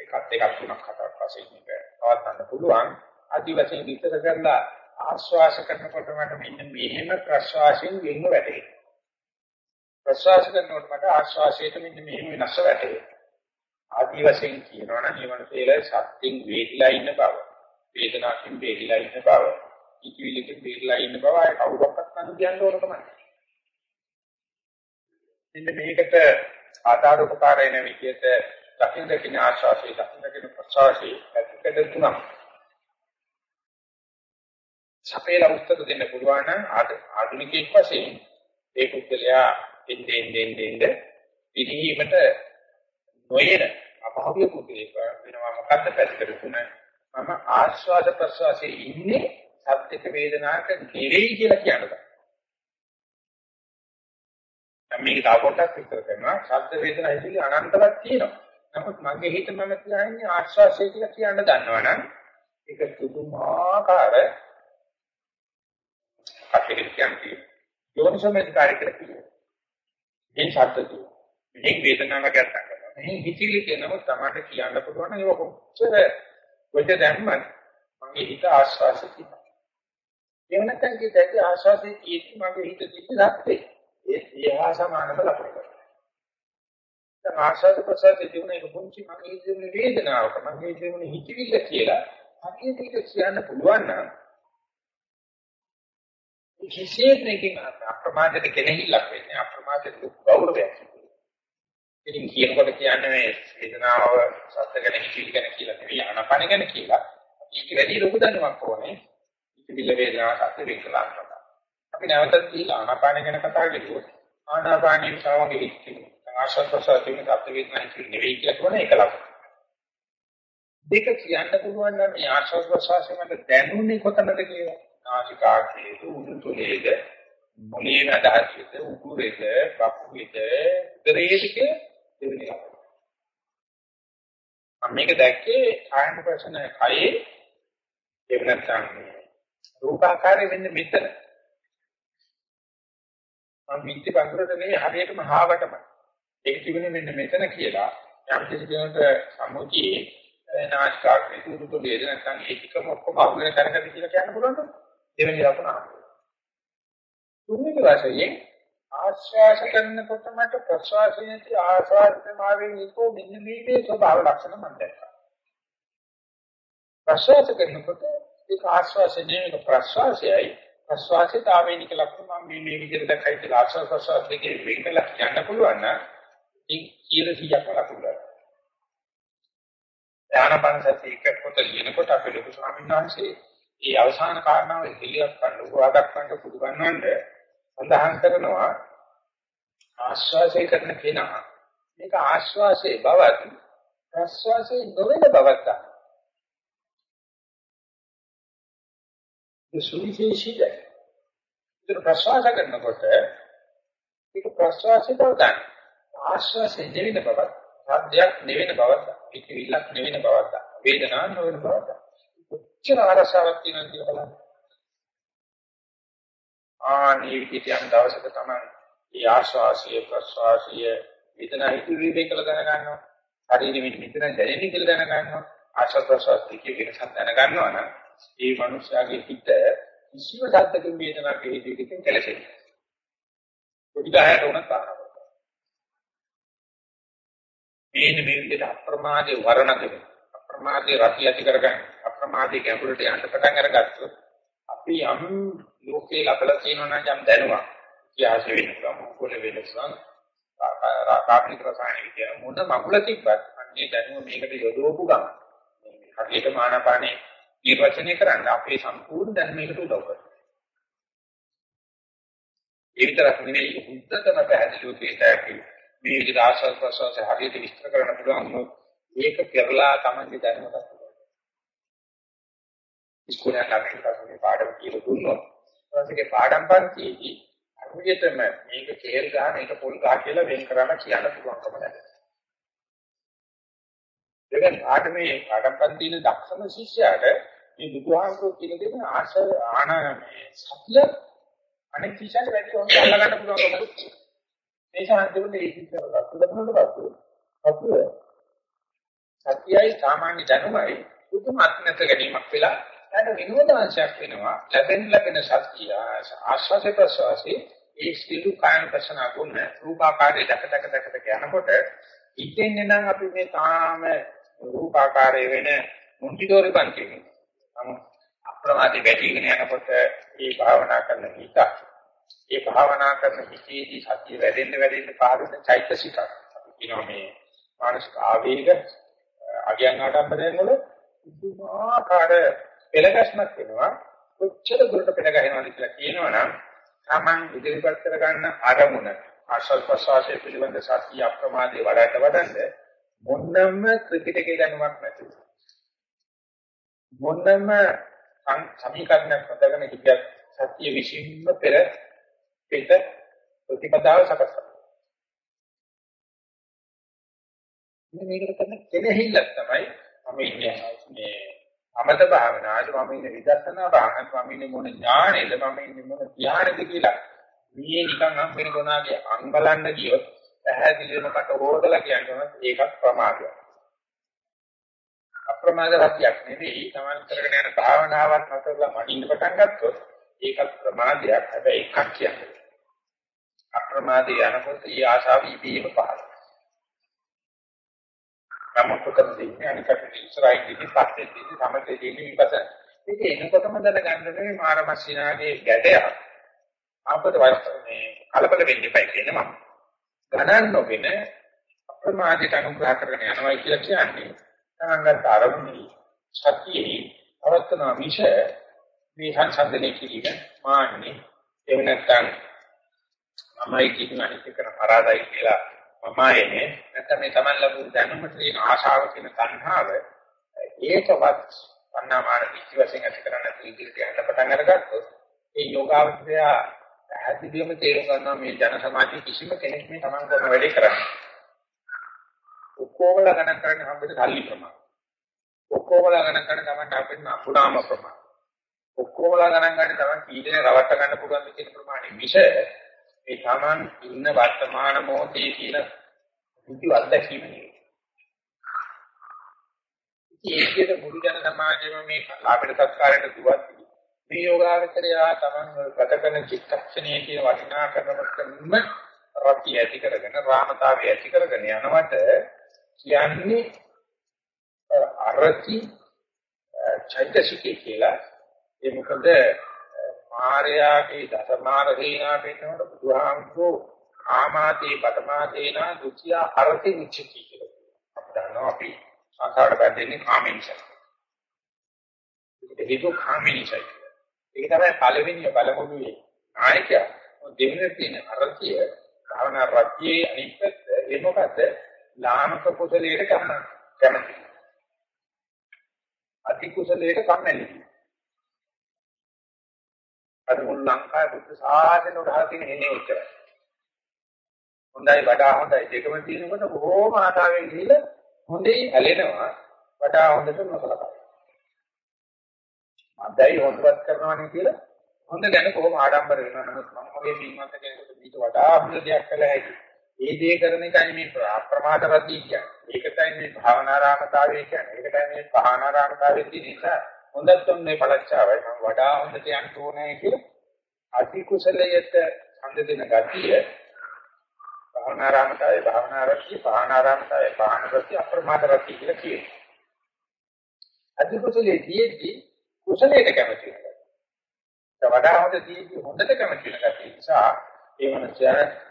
එකක් දෙකක් තුනක් හතරක් වශයෙන් මේක නවත්තන්න පුළුවන්. අදි වශයෙන් විතර කරලා ආශ්වාස කරනකොට මට මෙන්න මෙහෙම ප්‍රශ්වාසයෙන් වෙන්න වැටේ. ප්‍රශ්වාස කරනකොට මට ආශ්වාසයට මෙන්න මෙහෙම වෙනස වැටේ. ආදි වශයෙන් කියනවනම් ජීවන තේල සත්‍යින් වේදිලා ඉන්න බව. වේදනාවෙන් වේදිලා ඉන්න බව. ඉතිවිලක බීරලා ඉන්න බව අය කවුරක්වත් නම් කියන්න ඕන තමයි. මෙන්න මේකට ආදාර උපකාර වෙන විදිහට දකින්න දකින්න ආශාසී දකින්න දකින්න ප්‍රසවාසී ඇතිකද තුනක්. සපේලා උත්තර දෙන්න පුළුවන් නම් ආධුනිකයෙක් වශයෙන් ඒ පුද්ගලයා එන්නේ එන්නේ එන්නේ ඉහිීමට නොයන අභාවිය පුද්ගලයෙක් වෙනවා මොකද්ද පැතිකඩ තුන මම ආස්වාද ප්‍රසවාසයේ ඉන්නේ සත්‍යක වේදනාවක කෙරෙයි කියලා කියනවා. මේක තව පොඩ්ඩක් විස්තර කරනවා. ශබ්ද වේදනා හිතිලි අනන්තවත් තියෙනවා. නමුත් මගේ හිත මම කියන්නේ ආස්වාසය කියලා කියන්න දන්නවනම් ඒක පුදුමාකාර අපිට කියන්නේ යෝනිසමස්කාරය කියලා කියනවා. මේ ශබ්ද තුන. මේ වේදනාවක් ගන්නවා. මේ හිතිලි කියනම තමයි කියන්න පුළුවන් ඒක කොච්චර කොච්චර දැම්මත් මගේ හිත ආස්වාසය කියනවා. එහෙම නැත්නම් කිව්වද ආස්වාසය කියන්නේ මගේ හිත තිබ්බ සත්‍යේ. ඒ ඒහා සමානව ලකුණු. දැන් ආශාස ප්‍රසාරයේ තිබුණ එක පුංචි මගේ ජීවන වේදනාවක්. මගේ ජීවන හිතවිල්ල කියලා. හකියට කියන්න පුළුවන් නම් කිසියෙත් නකින් අප්‍රමාදයට කෙනෙහිලක් වෙන්නේ අප්‍රමාදයට ගෞරවයක්. ඉතින් කියනකොට කියන්නේ මේ වේදනාව සත්‍ය ගැන හිතවිලි ගැන කියලා නෙවෙයි ආනපන ගැන කියලා. ඒක වැඩි ලොකු දැනුමක් ඕනේ. හිතවිල්ල වේදනාව සත්‍ය වෙකලා කරනවා අපි නැවතත් කියලා ආනපන ගැන කතා කරුවොත් ආනාපානිය සමග හිතේ ආශ්වාස ප්‍රශ්වාසයේ තත්ත්ව වේදනා හිතේ නෙවෙයි කියලා කියන එක ලකුණ. දෙක කියන්න පුළුවන් නම් මේ ආශ්වාස ප්‍රශ්වාසයේ මට දැනුනේ කොතනද කියලා. නාසිකාග්‍රේද උඩුතොලේද මොළේ නදාසියද උකුරේද පපුවේද උදරයේද දෙවෙනි ලකුණ. මම මේක දැක්කේ ආයන ප්‍රශ්න කයේ එහෙම නැත්නම් රූපාකාරයෙන් වෙන්නේ මෙතන. මම පිටි පඳුරට නෙවෙයි හරියටම හාවටම. ඒක තිබුණේ මෙන්න මෙතන කියලා. යම් කිසි කෙනෙකුට සම්මුතියේ නාස්කාග්‍රේ තුරුතු දෙද නැත්නම් ඒකම ඔක්කොම අහුගෙන කරකට කියලා කියන්න පුළුවන්ද? දෙවෙනි ලකුණ. තුන්වෙනි වශයෙන් ආශ්වාස කරනකොට මට ප්‍රශ්වාසයේදී ආශ්වාසමාවෙන් නිකෝ මෙන්න මේකේ ස්වභාව ලක්ෂණ මම දැක්කා. ප්‍රශ්වාස කරනකොට ඒක ආශ්වාසය නෙවෙයි ප්‍රශ්වාසයයි ප්‍රශ්වාසයට ආවේනික ලක්ෂණ මම මේ මේ විදිහට දැක්කයි කියලා ආශ්වාස ප්‍රශ්වාස දෙකේ වෙන් කළා කියන්න පුළුවන් නම් ඒ කියලා 100ක් ලකුණු ඥානපන සතිය එක පොත ලියනකොට අපේ ලොකු ස්වාමීන් වහන්සේ ඒ අවසාන කාරණාව එළියක් ගන්න උවාදක් ගන්න පුදු ගන්නවන්ට සඳහන් කරනවා ආශ්වාසය කරන කෙනා මේක ආශ්වාසයේ බවත් ප්‍රශ්වාසයේ නොවන බවක් ගන්න. ඒ සුවිශේෂීයි. ඒක ප්‍රශ්වාස කරනකොට ඒක ප්‍රශ්වාසයේ බව ගන්න. ආශ්වාසය නෙවෙන බවත්, සාධ්‍යයක් නෙවෙන බවත්, පිටිවිල්ලක් නෙවෙන බවත්, වේදනාවක් නෙවෙන බවත්. කොච්චර අරසාවක් තියෙනවද කියලා බලන්න. ආනී විදිහට දවසක තමයි මේ ආශ්වාසය ප්‍රශ්වාසය වේදනා හිතුවේ දෙකල දැනගන්නවා. ශරීරෙ මෙතන දැනෙන්නේ කියලා දැනගන්නවා. ආශ්වාස ප්‍රශ්වාස දෙකේ වෙනසක් දැනගන්නවා නම් ඒ මනුස්සයාගේ හිත කිසිම සද්දකින් වේදනාවක් හේතුවකින් කැළසෙන්නේ. පොඩි ගහකට උනත් ආනවා. මේන මේ විදිහට අප්‍රමාදේ වරණක අප්‍රමාදේ රති ඇති කරගන්න අප්‍රමාදේ ගැඹුරට යන්න පටන් අරගත්තොත් අපි යම් ලෝකේ ලබලා තියෙනවා නම් යම් දැනුමක් ඉතිහාස වෙනවා මොකද වෙනසක් රාකාපනික රසායන විද්‍යාව මොන මගුල තිබ්බත් අන්නේ දැනුම මේකට යොදවපු ගමන් හරියට මානපානේ නිර්වචනය කරන්න. අපේ සම්පූර්ණ දැනුමකට උදව් කරනවා ඒ විතරක් නෙවෙයි හුද්දතම පැහැදිලිව තේටැකි මේ විදිහට ආස්වාද ප්‍රසවාස හරියට විස්තර කරන්න පුළුවන් වුණොත් ඒක පෙරලා තමයි දැනගන්න ඉස්කෝලේ කටයුතු පාඩම් කියලා දුන්නොත් ඊපස්සේ පාඩම් පන්තියේදී හරියටම මේක කේල් ගන්න මේක පොල් ගහ කියලා වෙන් කරන්න කියන්න පුළුවන්කම නැහැ. දෙකෙන් පාඩමේ පාඩම් පන්තියේ දක්ෂම ශිෂ්‍යයාට මේ බුදුහාමුදුරුවෝ කියන දේ ආශ ආන සත්‍ය අනෙක් ශිෂ්‍යයන්ට වැඩි හොඳ අල්ලගන්න පුළුවන්කම මේ ශාන්තිවල ඒ කිසිවක් අත්දැකීමකට පසු සත්‍යයි සාමාන්‍ය දැනුමයි පුදුම අත්නත ගැනීමක් වෙලා ඊට විනෝදාංශයක් වෙනවා. ලැබෙන ලැබෙන සත්‍ය ආශ්වාස ප්‍රශ්වාසයේ ඒ සිළු කායන ප්‍රශ්න ගුණ රූපාකාරයේ දක දක දක දක යනකොට ඉතින්නේ නම් අපි මේ තාම රූපාකාරයේ වෙන මුන්තිදෝරේ බන්තිනේ අප්‍රමාදී වැඩිගෙන යනකොට මේ භාවනා කරන හිත ඒ භාවනා කරන හිතේදී සතිය වැඩෙන්න වැඩෙන්න පාරෙන් චෛතසික අපි කියනවා මේ මානසික ආවේග අගයන් ආඩම්බරයෙන් වල පුදුමාකාර පෙළගැස්මක් වෙනවා. කොච්චර දුරට පෙළගැහෙනවද කියලා කියනවනම් Taman ඉදිරිපත් කර ගන්න අරමුණ ආශල් ප්‍රසවාසයේ පිළිබඳ සතිය අප්‍රමාදේ වඩන්න වඩන්න මොන්නම ත්‍රිපිටකේ දැනුමක් නැතුව මොන්නම සමීකරණයක් හදගෙන හිටියත් සත්‍ය විශ්ින්ම පෙර පිට ප්‍රතිපදාව සකස් කරනවා. මේකට කරන කෙනෙහිල්ල තමයි මම ඉන්නේ. මේ අමත භාවනාවේ මම ඉන්නේ විදර්ශනා භාවනාවේ මම ඉන්නේ මොන ඥානෙද මම ඉන්නේ මොන ධ්‍යානෙද කියලා. මේ නිකන් හම්බෙන කොනාගේ අං බලන්න ගියොත් පැහැදිලිවම කට හොදලා කියනවා ඒකත් ප්‍රමාදයක්. අප්‍රමාද සත්‍යයක් නෙවෙයි. තමන් කරගෙන යන භාවනාවක් අතරලා මනින්න පටන් ගත්තොත් ඒකත් ප්‍රමාදයක් හැබැයි එකක් කියන්නේ අප්‍රමාදේ යනකොට ඊ ආශාව ඉබේම පහළ නමුත් දෙන්නේ අනිකට ඉස්සරහින් ඉති පස්සේ ඉති සමතේ දෙන්නේ ඉපස ඒක එනකොටම දැනගන්න ඕනේ මාරමස්සිනාගේ ගැටයක්. අපිට වස්තනේ කලබල වෙන්න එපා කියනවා ගණන් නොගෙන අප්‍රමාදයට අනුග්‍රහ කරගෙන යනවා කියලා කියන්නේ තමන්ගත් අරමුණේ සතියේ අවස්තන මිෂ මේ සංසන්දනය කිරීම මාන්නේ. එහෙම නැත්නම් මමයි කියන අනිත් කරන පරාදයි කියලා මමයනේ නැත්නම් මේ තමන් ලැබු දැනුමට තියෙන ආශාව කියන තණ්හාව ඒකවත් පන්නාමාන කිසි වශයෙන් ඇති කරන්න ඉදිරියට යන්න පටන් අරගත්තොත් ඒ යෝගාවචරය පැහැදිලිවම තේරුම් ගන්නවා මේ ජන සමාජයේ කිසිම කෙනෙක් මේ තමන් කරන වැඩේ කරන්නේ ඔක්කොමලා ගණන් කරන්නේ හම්බෙට සල්ලි ප්‍රමාණය. ඔක්කොමලා ගණන් කරන්නේ තමයි අපිට අපුණාම ප්‍රමාණය. ඔක්කොමලා ගණන් ගන්න තමයි කීදෙන රවට්ට ගන්න පුළුවන් කියන ප්‍රමාණය මිස ඒ Taman ඉන්න වර්තමාන මොහොතේ තියෙන මුතු අත්දැකීම නෙවෙයි. ඒකේ මුළු ජන සමාජයේම මේ ලාභයට සත්කාරයට දුවත් මේ යෝගාවචරය Taman ගත කරන චිත්තක්ෂණයේ කියන වටිනාකමකම රති ඇති කරගෙන රාමතාවය ඇති කරගෙන යනවට කියන්නේ අරති චෛතසිකේ කියලා ඒ මොකද මාර්යාගේ දසමාර දේනා කියනකොට බුදුහාමුදුරෝ ආමාතේ පතමාතේනා දුතිය අරති උච්චති කියලා. අපි දන්නවා අපි සංසාරට බැඳෙන්නේ කාමෙන්සයි. ඒක හේතු කාමෙන්සයි. ඒක තමයි පළවෙනි බලමුනේ ආයකයා. දෙවෙනි තියෙන අරතිය භාවනා රත්යේ අනිත් පැත්ත ඒ මොකද? ලාමක කුසලයට කැමති. අති කුසලයට කම්මැලි. අද මුල් ලංකාවේ බුද්ධ ශාසනය උඩහා තියෙන එන්නේ උච්චයි. හොඳයි වඩා හොඳයි දෙකම තියෙනකොට බොහෝම ආතාවෙන් ගිහිල්ලා හොඳේ ඇලෙනවා වඩා හොඳට නොසලකනවා. මන්දයි හොඳවත් කරනවානේ කියලා හොඳ ගැන කොහොම ආඩම්බර වෙනවා නමුත් මම ඔය බීමන්ත කෙනෙකුට ඊට වඩා හොඳ දෙයක් කළ හැකි. ඒ දේ කරන එකයි මේ අප්‍රමාද රතිය කියන්නේ. ඒකයි මේ භාවනාරාමතාවය කියන්නේ. ඒකයි මේ පහනාරාමතාවය කියන නිසා හොඳත් මේ පළච්චාවයි මම වඩා හොඳට යන්න ඕනේ කියලා අති කුසලයට ඡන්ද දෙන ගතිය භාවනාරාමතාවය භාවනාරතිය පහනාරාමතාවය පහනරතිය අප්‍රමාද රතිය කියලා කියනවා. අති කුසලයේ තියෙද්දි කුසලයට කැමති වෙනවා. වඩා හොඳ තියෙද්දි හොඳට කැමති වෙන ගතිය නිසා ඒ මනසට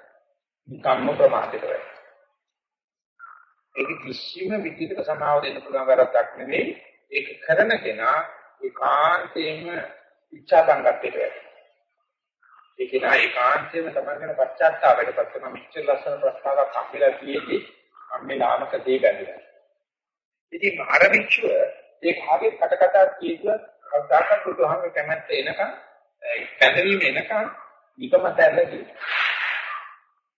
නිකම්ම ප්‍රමාදිත වෙනවා. ඒක කිසිම විදිහකට සමාව දෙන්න පුළුවන් වැරද්දක් නෙවෙයි. ඒක කරන කෙනා ඒකාන්තයෙන්ම ඉච්ඡා බංගත්තේට වෙනවා. ඒක නා ඒකාන්තයෙන්ම තමන්ගෙන පශ්චාත්තාපයට පත් වෙන මිච්ඡ ලස්සන ප්‍රස්තාවක් හම්බෙලා තියෙද්දි අම්මේ නාමක දේ බැඳිලා. ඉතින් අර විච්චුව ඒ කාගේ කට කතා කියුවත් කවදාකවත් බුදුහාමේ කැමැත්ත එනකන් පැඳවීම එනකන් නිකමත ඇල්ලදී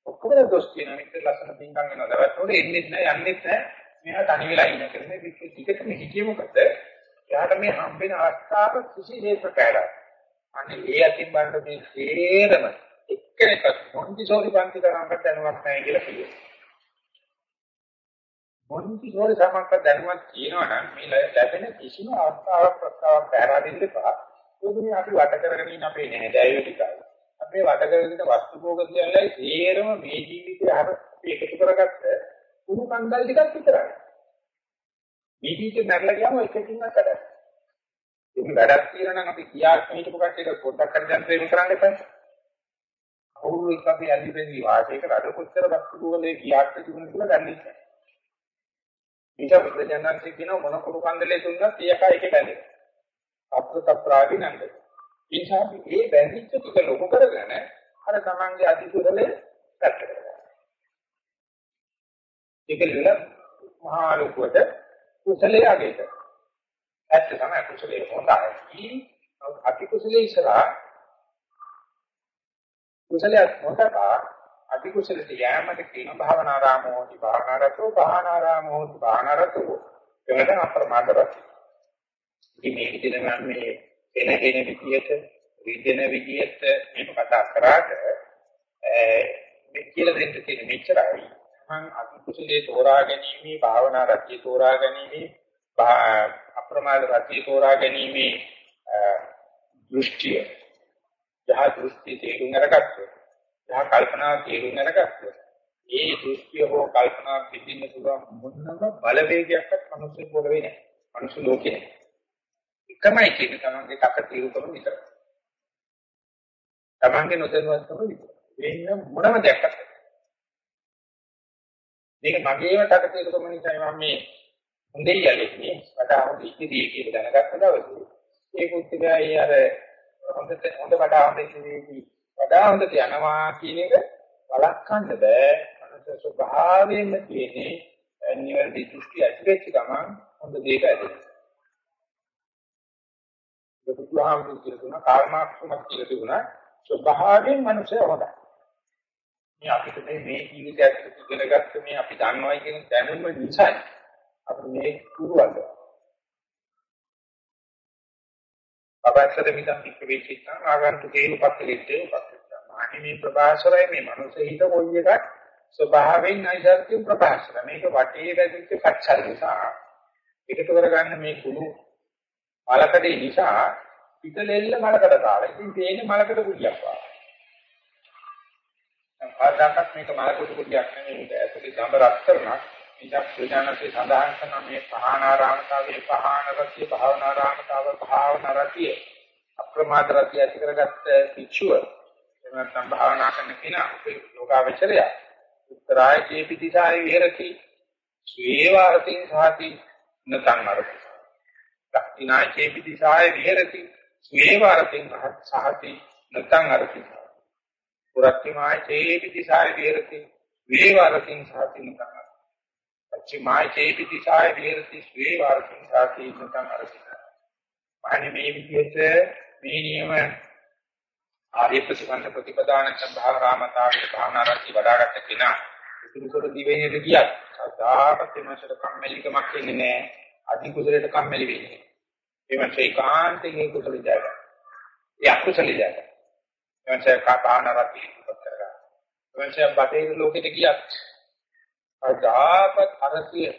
ඔක්කොම දොස් කියන එක ලස්සන පින්කම් වෙනවා. දවස් වල එන්නේ නැහැ යන්නේ නැහැ. මෙයා තනි වෙලා ඉන්න කරන්නේ ටිකටම හිතියේ මොකද? එයාට මේ හම්බෙන අවස්ථාව කිසිසේත් පැහැරලා. අනේ ඒ අතින් බලන්න මේ සේරම එක්කෙනෙක්වත් මොන්ටිසෝරි පන්ති කරාමකට දැනුවක් නැහැ කියලා කියනවා. මොන්ටිසෝරි සමන්ක දැනුවක් කියනවා නම් මේ ලැබෙන කිසිම අවස්ථාවක් ප්‍රස්තාවක් පැහැරලා දෙන්න එපා. ඒකනේ අපි වට කරගෙන ඉන්න අපේ නෑදෑයෝ ටිකයි. අපේ වටකරගෙන වස්තු භෝග කියන්නේ සේරම මේ ජීවිතේ අර එකතු කරගත්ත උණු කන්දල් ටිකක් විතරයි. මේ ජීවිතේ මැරලා ගියාම එකකින්වත් වැඩක්. ඉතින් වැඩක් තියෙනවා නම් අපි කියාගෙන හිටපු කට්ටියට පොඩ්ඩක් හරි දැන් ප්‍රේම කරන්න එපා. කවුරු එක්ක අපි ඇලිපෙන්නේ වාසය කරලා කොච්චර වස්තුකෝලේ කියාගෙන තිබුණ කියලා දන්නේ නැහැ. ඊට බුදුජානකසේ කියන මොන කුරු කන්දලේ දුන්නත් ඒකයි ඒකේ බැඳෙන්නේ. අප්‍රත ප්‍රාවිනන්ද. ඒ නිසා අපි මේ බැඳිච්ච ටික ලොකු කරගෙන අර තමන්ගේ අතිසුරලේ පැත්තට කරනවා. ඒක ලියලා මහා ලොකුවට කුසලයේ අගය කරනවා. ඇත්ත තමයි කුසලයේ හොඳයි. අති කුසලයේ ඉස්සරහා කුසලයක් හොඳකා අති කුසලට යෑමට කියන භාවනාරාමෝති භාවනාරතෝ භාවනාරාමෝති භාවනාරතෝ එවන අප්‍රමාද රති. ඉතින් මේ විදිහට මම මේ එන එන විදියට විදින විදියට මේක කතා කරාට මේ කියලා දෙන්න තියෙන මෙච්චරයි. මම අති කුසලයේ තෝරා ගැනීම භාවනා රත්‍ය තෝරා ගැනීම අප්‍රමාද රත්‍ය තෝරා ගැනීම දෘෂ්ටිය යහ දෘෂ්ටි තේරුම් අරගත්තොත් යහ කල්පනා තේරුම් අරගත්තොත් ඒ දෘෂ්ටිය හෝ කල්පනා පිටින්න පුළුවන් මොනම බලවේගයක්වත් මනුස්ස පොළවේ නැහැ. මනුස්ස ලෝකේ නැහැ. එකමයි කියන්නේ තමන්ගේ කක තීරුකම විතරයි. තමන්ගේ නොදැනුවත්කම විතරයි. වෙන මොනම දෙයක් නැහැ. මේක මගේම කක තීරුකම නිසා මම මේ හොඳේ යන්නේ වඩා හොඳ ඉතිදී කියලා දැනගත්ත දවසේ ඒක උත්තරයි අර හොඳට හොඳ වඩා හොඳ ඉතිදී වඩා හොඳට යනවා කියන එක වළක්වන්න බෑ මනස ස්වභාවයෙන්ම තියෙන්නේ නිවැරදි දෘෂ්ටි ඇතිවෙච්ච ගමන් හොඳ දෙයක ඇතිවෙනවා බුදුහාමුදුරු කියලා දුන්නා කාර්මාක්ෂමක් කියලා දුන්නා ස්වභාවයෙන් මනුෂ්‍ය හොඳයි. මේ අපිට මේ මේ ජීවිතය ඇතුළත ඉගෙනගත්ත මේ අපි දන්නවයි කියන දැනුම නිසා අපි මේ කුරුවල්ද. අපස්සද මිදම් පිට වෙච්චිතා ආගන්තුකේ උපක්ලිටේ උපක්ලිටා. මානි මේ ප්‍රභාසරයි මේ මනුෂ්‍ය හිත කොයි එකක් ස්වභාවයෙන් නයිසර්ගික ප්‍රභාසර. මේක වටේ වැදිච්ච කච්චල් නිසා එකතු කරගන්න මේ කුණු මලකඩේ නිසා පිටලෙල්ල මලකඩ කාලා. ඉතින් තේන්නේ මලකඩ කුඩියක් වගේ. සංඛාරයක්ත් මේක මලකඩ කුඩියක් නෙමෙයි. මේක ඇතුලේ දඹ රත්තරණක්. මේක ප්‍රඥානසේ සඳහන් කරන මේ පහනාරාමතාවේ පහනරතිය භාවනාරාමතාව භාවනාරතිය අප්‍රමාද රතිය ඇති කරගත්ත පිටුව එනම් භාවනා කරන කෙනා යෝගාවචරය උත්තරාය චේපිතිසාය විහෙරති ස්වේවාරතින් සාති නතං අරති දක්ෂිනාචේ පිටිසාය විහෙරති. ස්වේවාරතින් සහති. නතං අරති පුරක්තිමාචේ පිටිසාය විහෙරති. ස්වේවාරතින් සහති නතං පච්චිමාචේ පිටිසාය. විහෙරති. ස්වේවාරතින් සහති නතං අරති මානේ මේ විදිහට මේ නියම ආර්ය ප්‍රතිපන්න ප්‍රතිපදාන සම්භාවරාමතාවේ භාවනාරති වඩාගත්ත කෙනා ඉතිරිසොර දිවෙන්නේද කියත් සදාපත් වෙනසට කම්මැලිකමක් ඉන්නේ නැහැ. අධි කුසලයට කම්මැලි වෙන්නේ එවන්ස ඒකාන්තයෙන් ඒ කුසල ජය ගන්න. ඒ අකුසල ජය ගන්න. එවන්ස කාපානරති ඉවත් කරගන්න. එවන්ස බටේ ලෝකෙට ගියත් අදාපත් අරතිය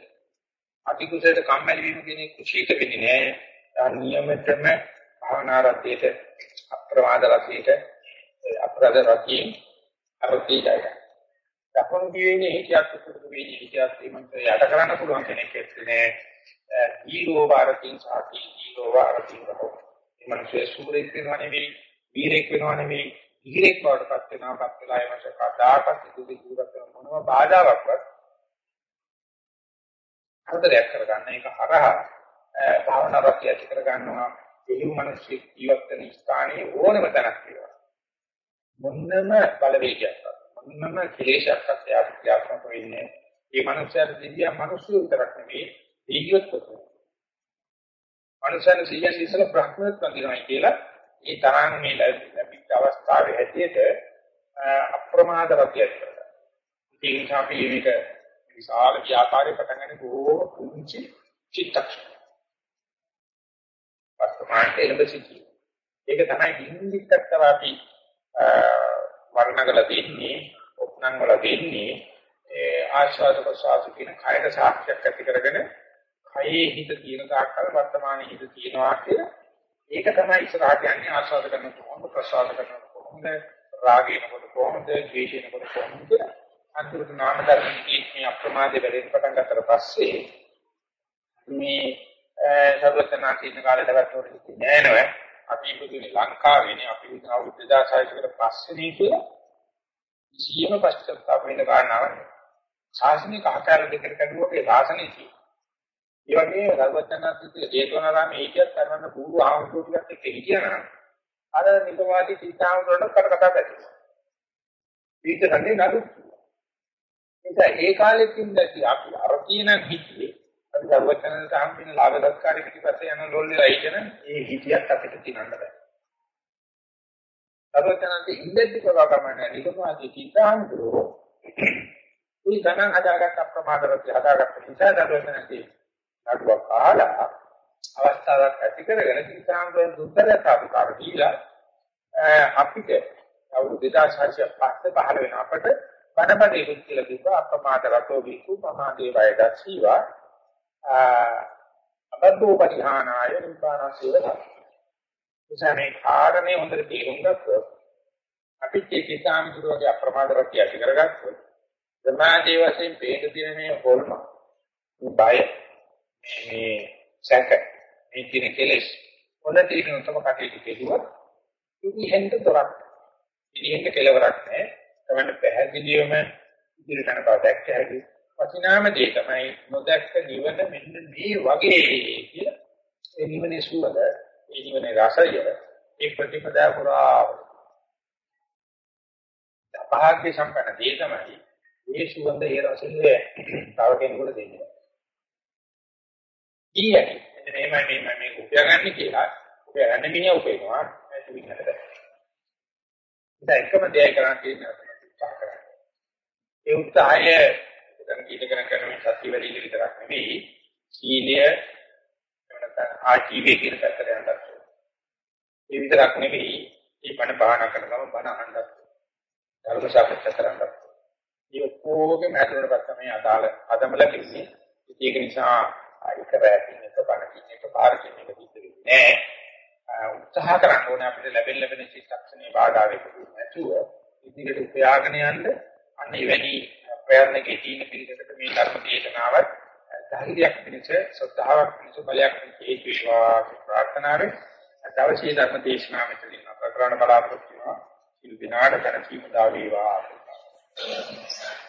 අති කුසලයට කම්මැලි වීම කියන්නේ කුසීත වෙන්නේ නෑ. ඒ නියමෙටම භාවනා රතියට අප්‍රමාද රතියට අප්‍රද රතියෙන් අරතිය ජය ගන්න. දකුණු දිවේ හිතියක් සුදුසු වෙන්නේ හිතියක් ශ්‍රීමන්ත යට කරන්න පුළුවන් කෙනෙක් එක්කනේ ඊරෝ වාරකින් සාති ඊරෝ වාරකින් රහෝ මේ මිනිස්සේ සූරෙක් වෙනවා නෙවෙයි වීරෙක් වෙනවා නෙවෙයි ඊරෙක් බවටපත් වෙනවා පත් වෙලා එමස කදාකත් දුක දුරක් කරන මොනවා බාධාවක්වත් හතරයක් කරගන්න. ඒක හරහා භාවනාවක් ඇති කරගන්නවා. එහි මිනිස්සු ජීවත් වෙන ස්ථානයේ ඕනම තැනක් තියෙනවා. මොන්නම බලවේගයක් මොන්නම කෙලේශයක්වත් යාත්‍රාත්මක වෙන්නේ මේ මනුස්සයර දිව්‍ය මිනිස්සු විතරක් නෙවෙයි දෙයියොත් කොහොමද? මනුෂ්‍යයන් සියයන් ඉස්සල බ්‍රහ්මවත් වඳිනවා කියලා ඒ තරම් මේ ලැබිච්ච අවස්ථාවේ හැටියට අප්‍රමාදවත් යනවා. ඒ නිසා අපි මේක විශාල ව්‍යාපාරයක පටන් ගන්න බොහෝ කුංචි චිත්තක්ෂණ. වර්තමානයේ එළඹ සිටි. ඒක තමයි හින්දිත්තර අපි වර්ණගල දෙන්නේ, ඔප්නං වල දෙන්නේ ආශාද ප්‍රසආස කියන කායක සාක්ෂියක් ඇති කරගෙන කයේ හිත තියෙන තාක්කල් වර්තමානයේ හිත තියෙනවා කියලා. ඒක තමයි ඉස්සරහට යන්නේ ආස්වාද කරන කොහොමද ප්‍රසාද කරන කොහොමද රාගයනකොට කොහොමද ද්වේෂයනකොට කොහොමද? අන්තිමට නාම ධර්මයේ මේ අප්‍රමාදයේ වැඩෙන්න පටන් ගන්නතර පස්සේ මේ සර්වඥාචීන කාලේ දවස්වල නෑ නෑ අපි ඉපදුනේ ලංකාවේනේ අපි ඉතින් අවුරුදු 2600 කට පස්සේනේ කියලා සියම පශ්චාත්තාප වෙන කාරණාවක්. ශාසනික ආකාර දෙකකට කඩුවක ශාසනයේ ඒ වගේ රල්වචනාත්මක ජේතවනාරාමේ හිටියත් කරන්න පූර්ව ආවුරු ටිකත් එක්ක හිටියනම් අර නිකවාදී සීතාවුරට කර කතා කරනවා. ඊට කන්නේ නඩු. ඒක ඒ කාලෙත් ඉඳි අපි අර තියෙන හිතියේ අපි රල්වචනන්ට හම්බෙන ලාභ දස්කාරී පිටිපස්සේ යන ලොල්ලේ හිටන ඒ හිතියත් අපිට තිනන්න බෑ. රල්වචනන්ට ඉඳි කවා කමන්නේ නිකවාදී සීතාවුරෝ මේ ගණන් හදාගත්ත අප්‍රමාදවත්ව හදාගත්ත නිසා රල්වචනන්ට නඩුවක් අහලා අවස්ථාවක් ඇති කරගෙන කිසාම්ගේ දුක්තරතාවකාර දීලා අපිට අවුරුදු 2600 පස්සේ පහළ වෙන අපට වනපදේ කියලා කිව්වා අපමාද රතෝ විකු පමාදේ වයදස්සීවා අබද්දෝ පරිහානාය නිපානසීව උසමේ කාරණේ හොඳට තේරුම් ගත්තොත් අපි මේ කිසාම් දුරගේ අප්‍රමාද රත්‍ය ඇති කරගත්තොත් සමාජයේ වශයෙන් පේන දින මේ හොල්ම බය මේ සැක මේ කියන කෙලෙස් හොඳ තීරණ තම කටයුතු කෙරුවොත් ඉතිහෙන්ට දොරක් ඉතිහෙන්ට කෙලවරක් නැහැ. තමයි පැහැදිලිවම ඉදිරියට යන බව දැක්ක හැකි වටිනාම දේ තමයි නොදැක්ක නිවන මෙන්න මේ වගේ කියලා. ඒ නිවනේ සුවඳ ඒ නිවනේ රසය ඒ ප්‍රතිපදා පුරා භාග්‍ය සම්පන්න දේ තමයි මේ සුවඳ ඒ රසය තව කෙනෙකුට දෙන්නේ. ඊයයි එතන මේමයි මේ මේ උපයාගන්නේ කියලා. උපයාගන්න මිනිහ උපයනවා. ඒක වින්නට බෑ. ඒක එකම දෙයක් කරන්න තියෙන උත්සාහ කරන්න. ඒ උත්සාහය දැන් ඊටකන කරන මේ සත්‍ය වැඩි විතරක් නෙවෙයි. සීලය එවනත ආජීවයේ කියන පැත්තට යන්නත් ඒ විතරක් නෙවෙයි. මේ බණ භාවනා කරනම බණ අහන්නත් ධර්ම සාකච්ඡා කරන්නත් මේ ඔක්කොගේම ඇතුළට තමයි අදාළ. අදමල කිව්වේ ඒක නිසා ඒක රැකින් එක බණකින් එක පාරකින් එක සිද්ධ වෙන්නේ නැහැ. උත්සාහ කරන්න ඕනේ අපිට ලැබෙන ලැබෙන චිත්තක්ෂණේ බාධා වෙන්නේ නැතුව ඉදිරියට උපයාගෙන යන්න අන්න එවැනි ප්‍රයත්නකේ තියෙන පිළිවෙලකට මේ ධර්ම දේශනාවත් ධෛර්යයක් පිණිස සත්‍තාවක් පිණිස බලයක් පිණිස හේතු වේවා ප්‍රාර්ථනාවෙන් අවශ්‍ය ධර්ම දේශනාව මෙතනින් අප කරන්න බලාපොරොත්තු වෙනවා. සිල් දිනාට කරකීම දා වේවා. Thank you.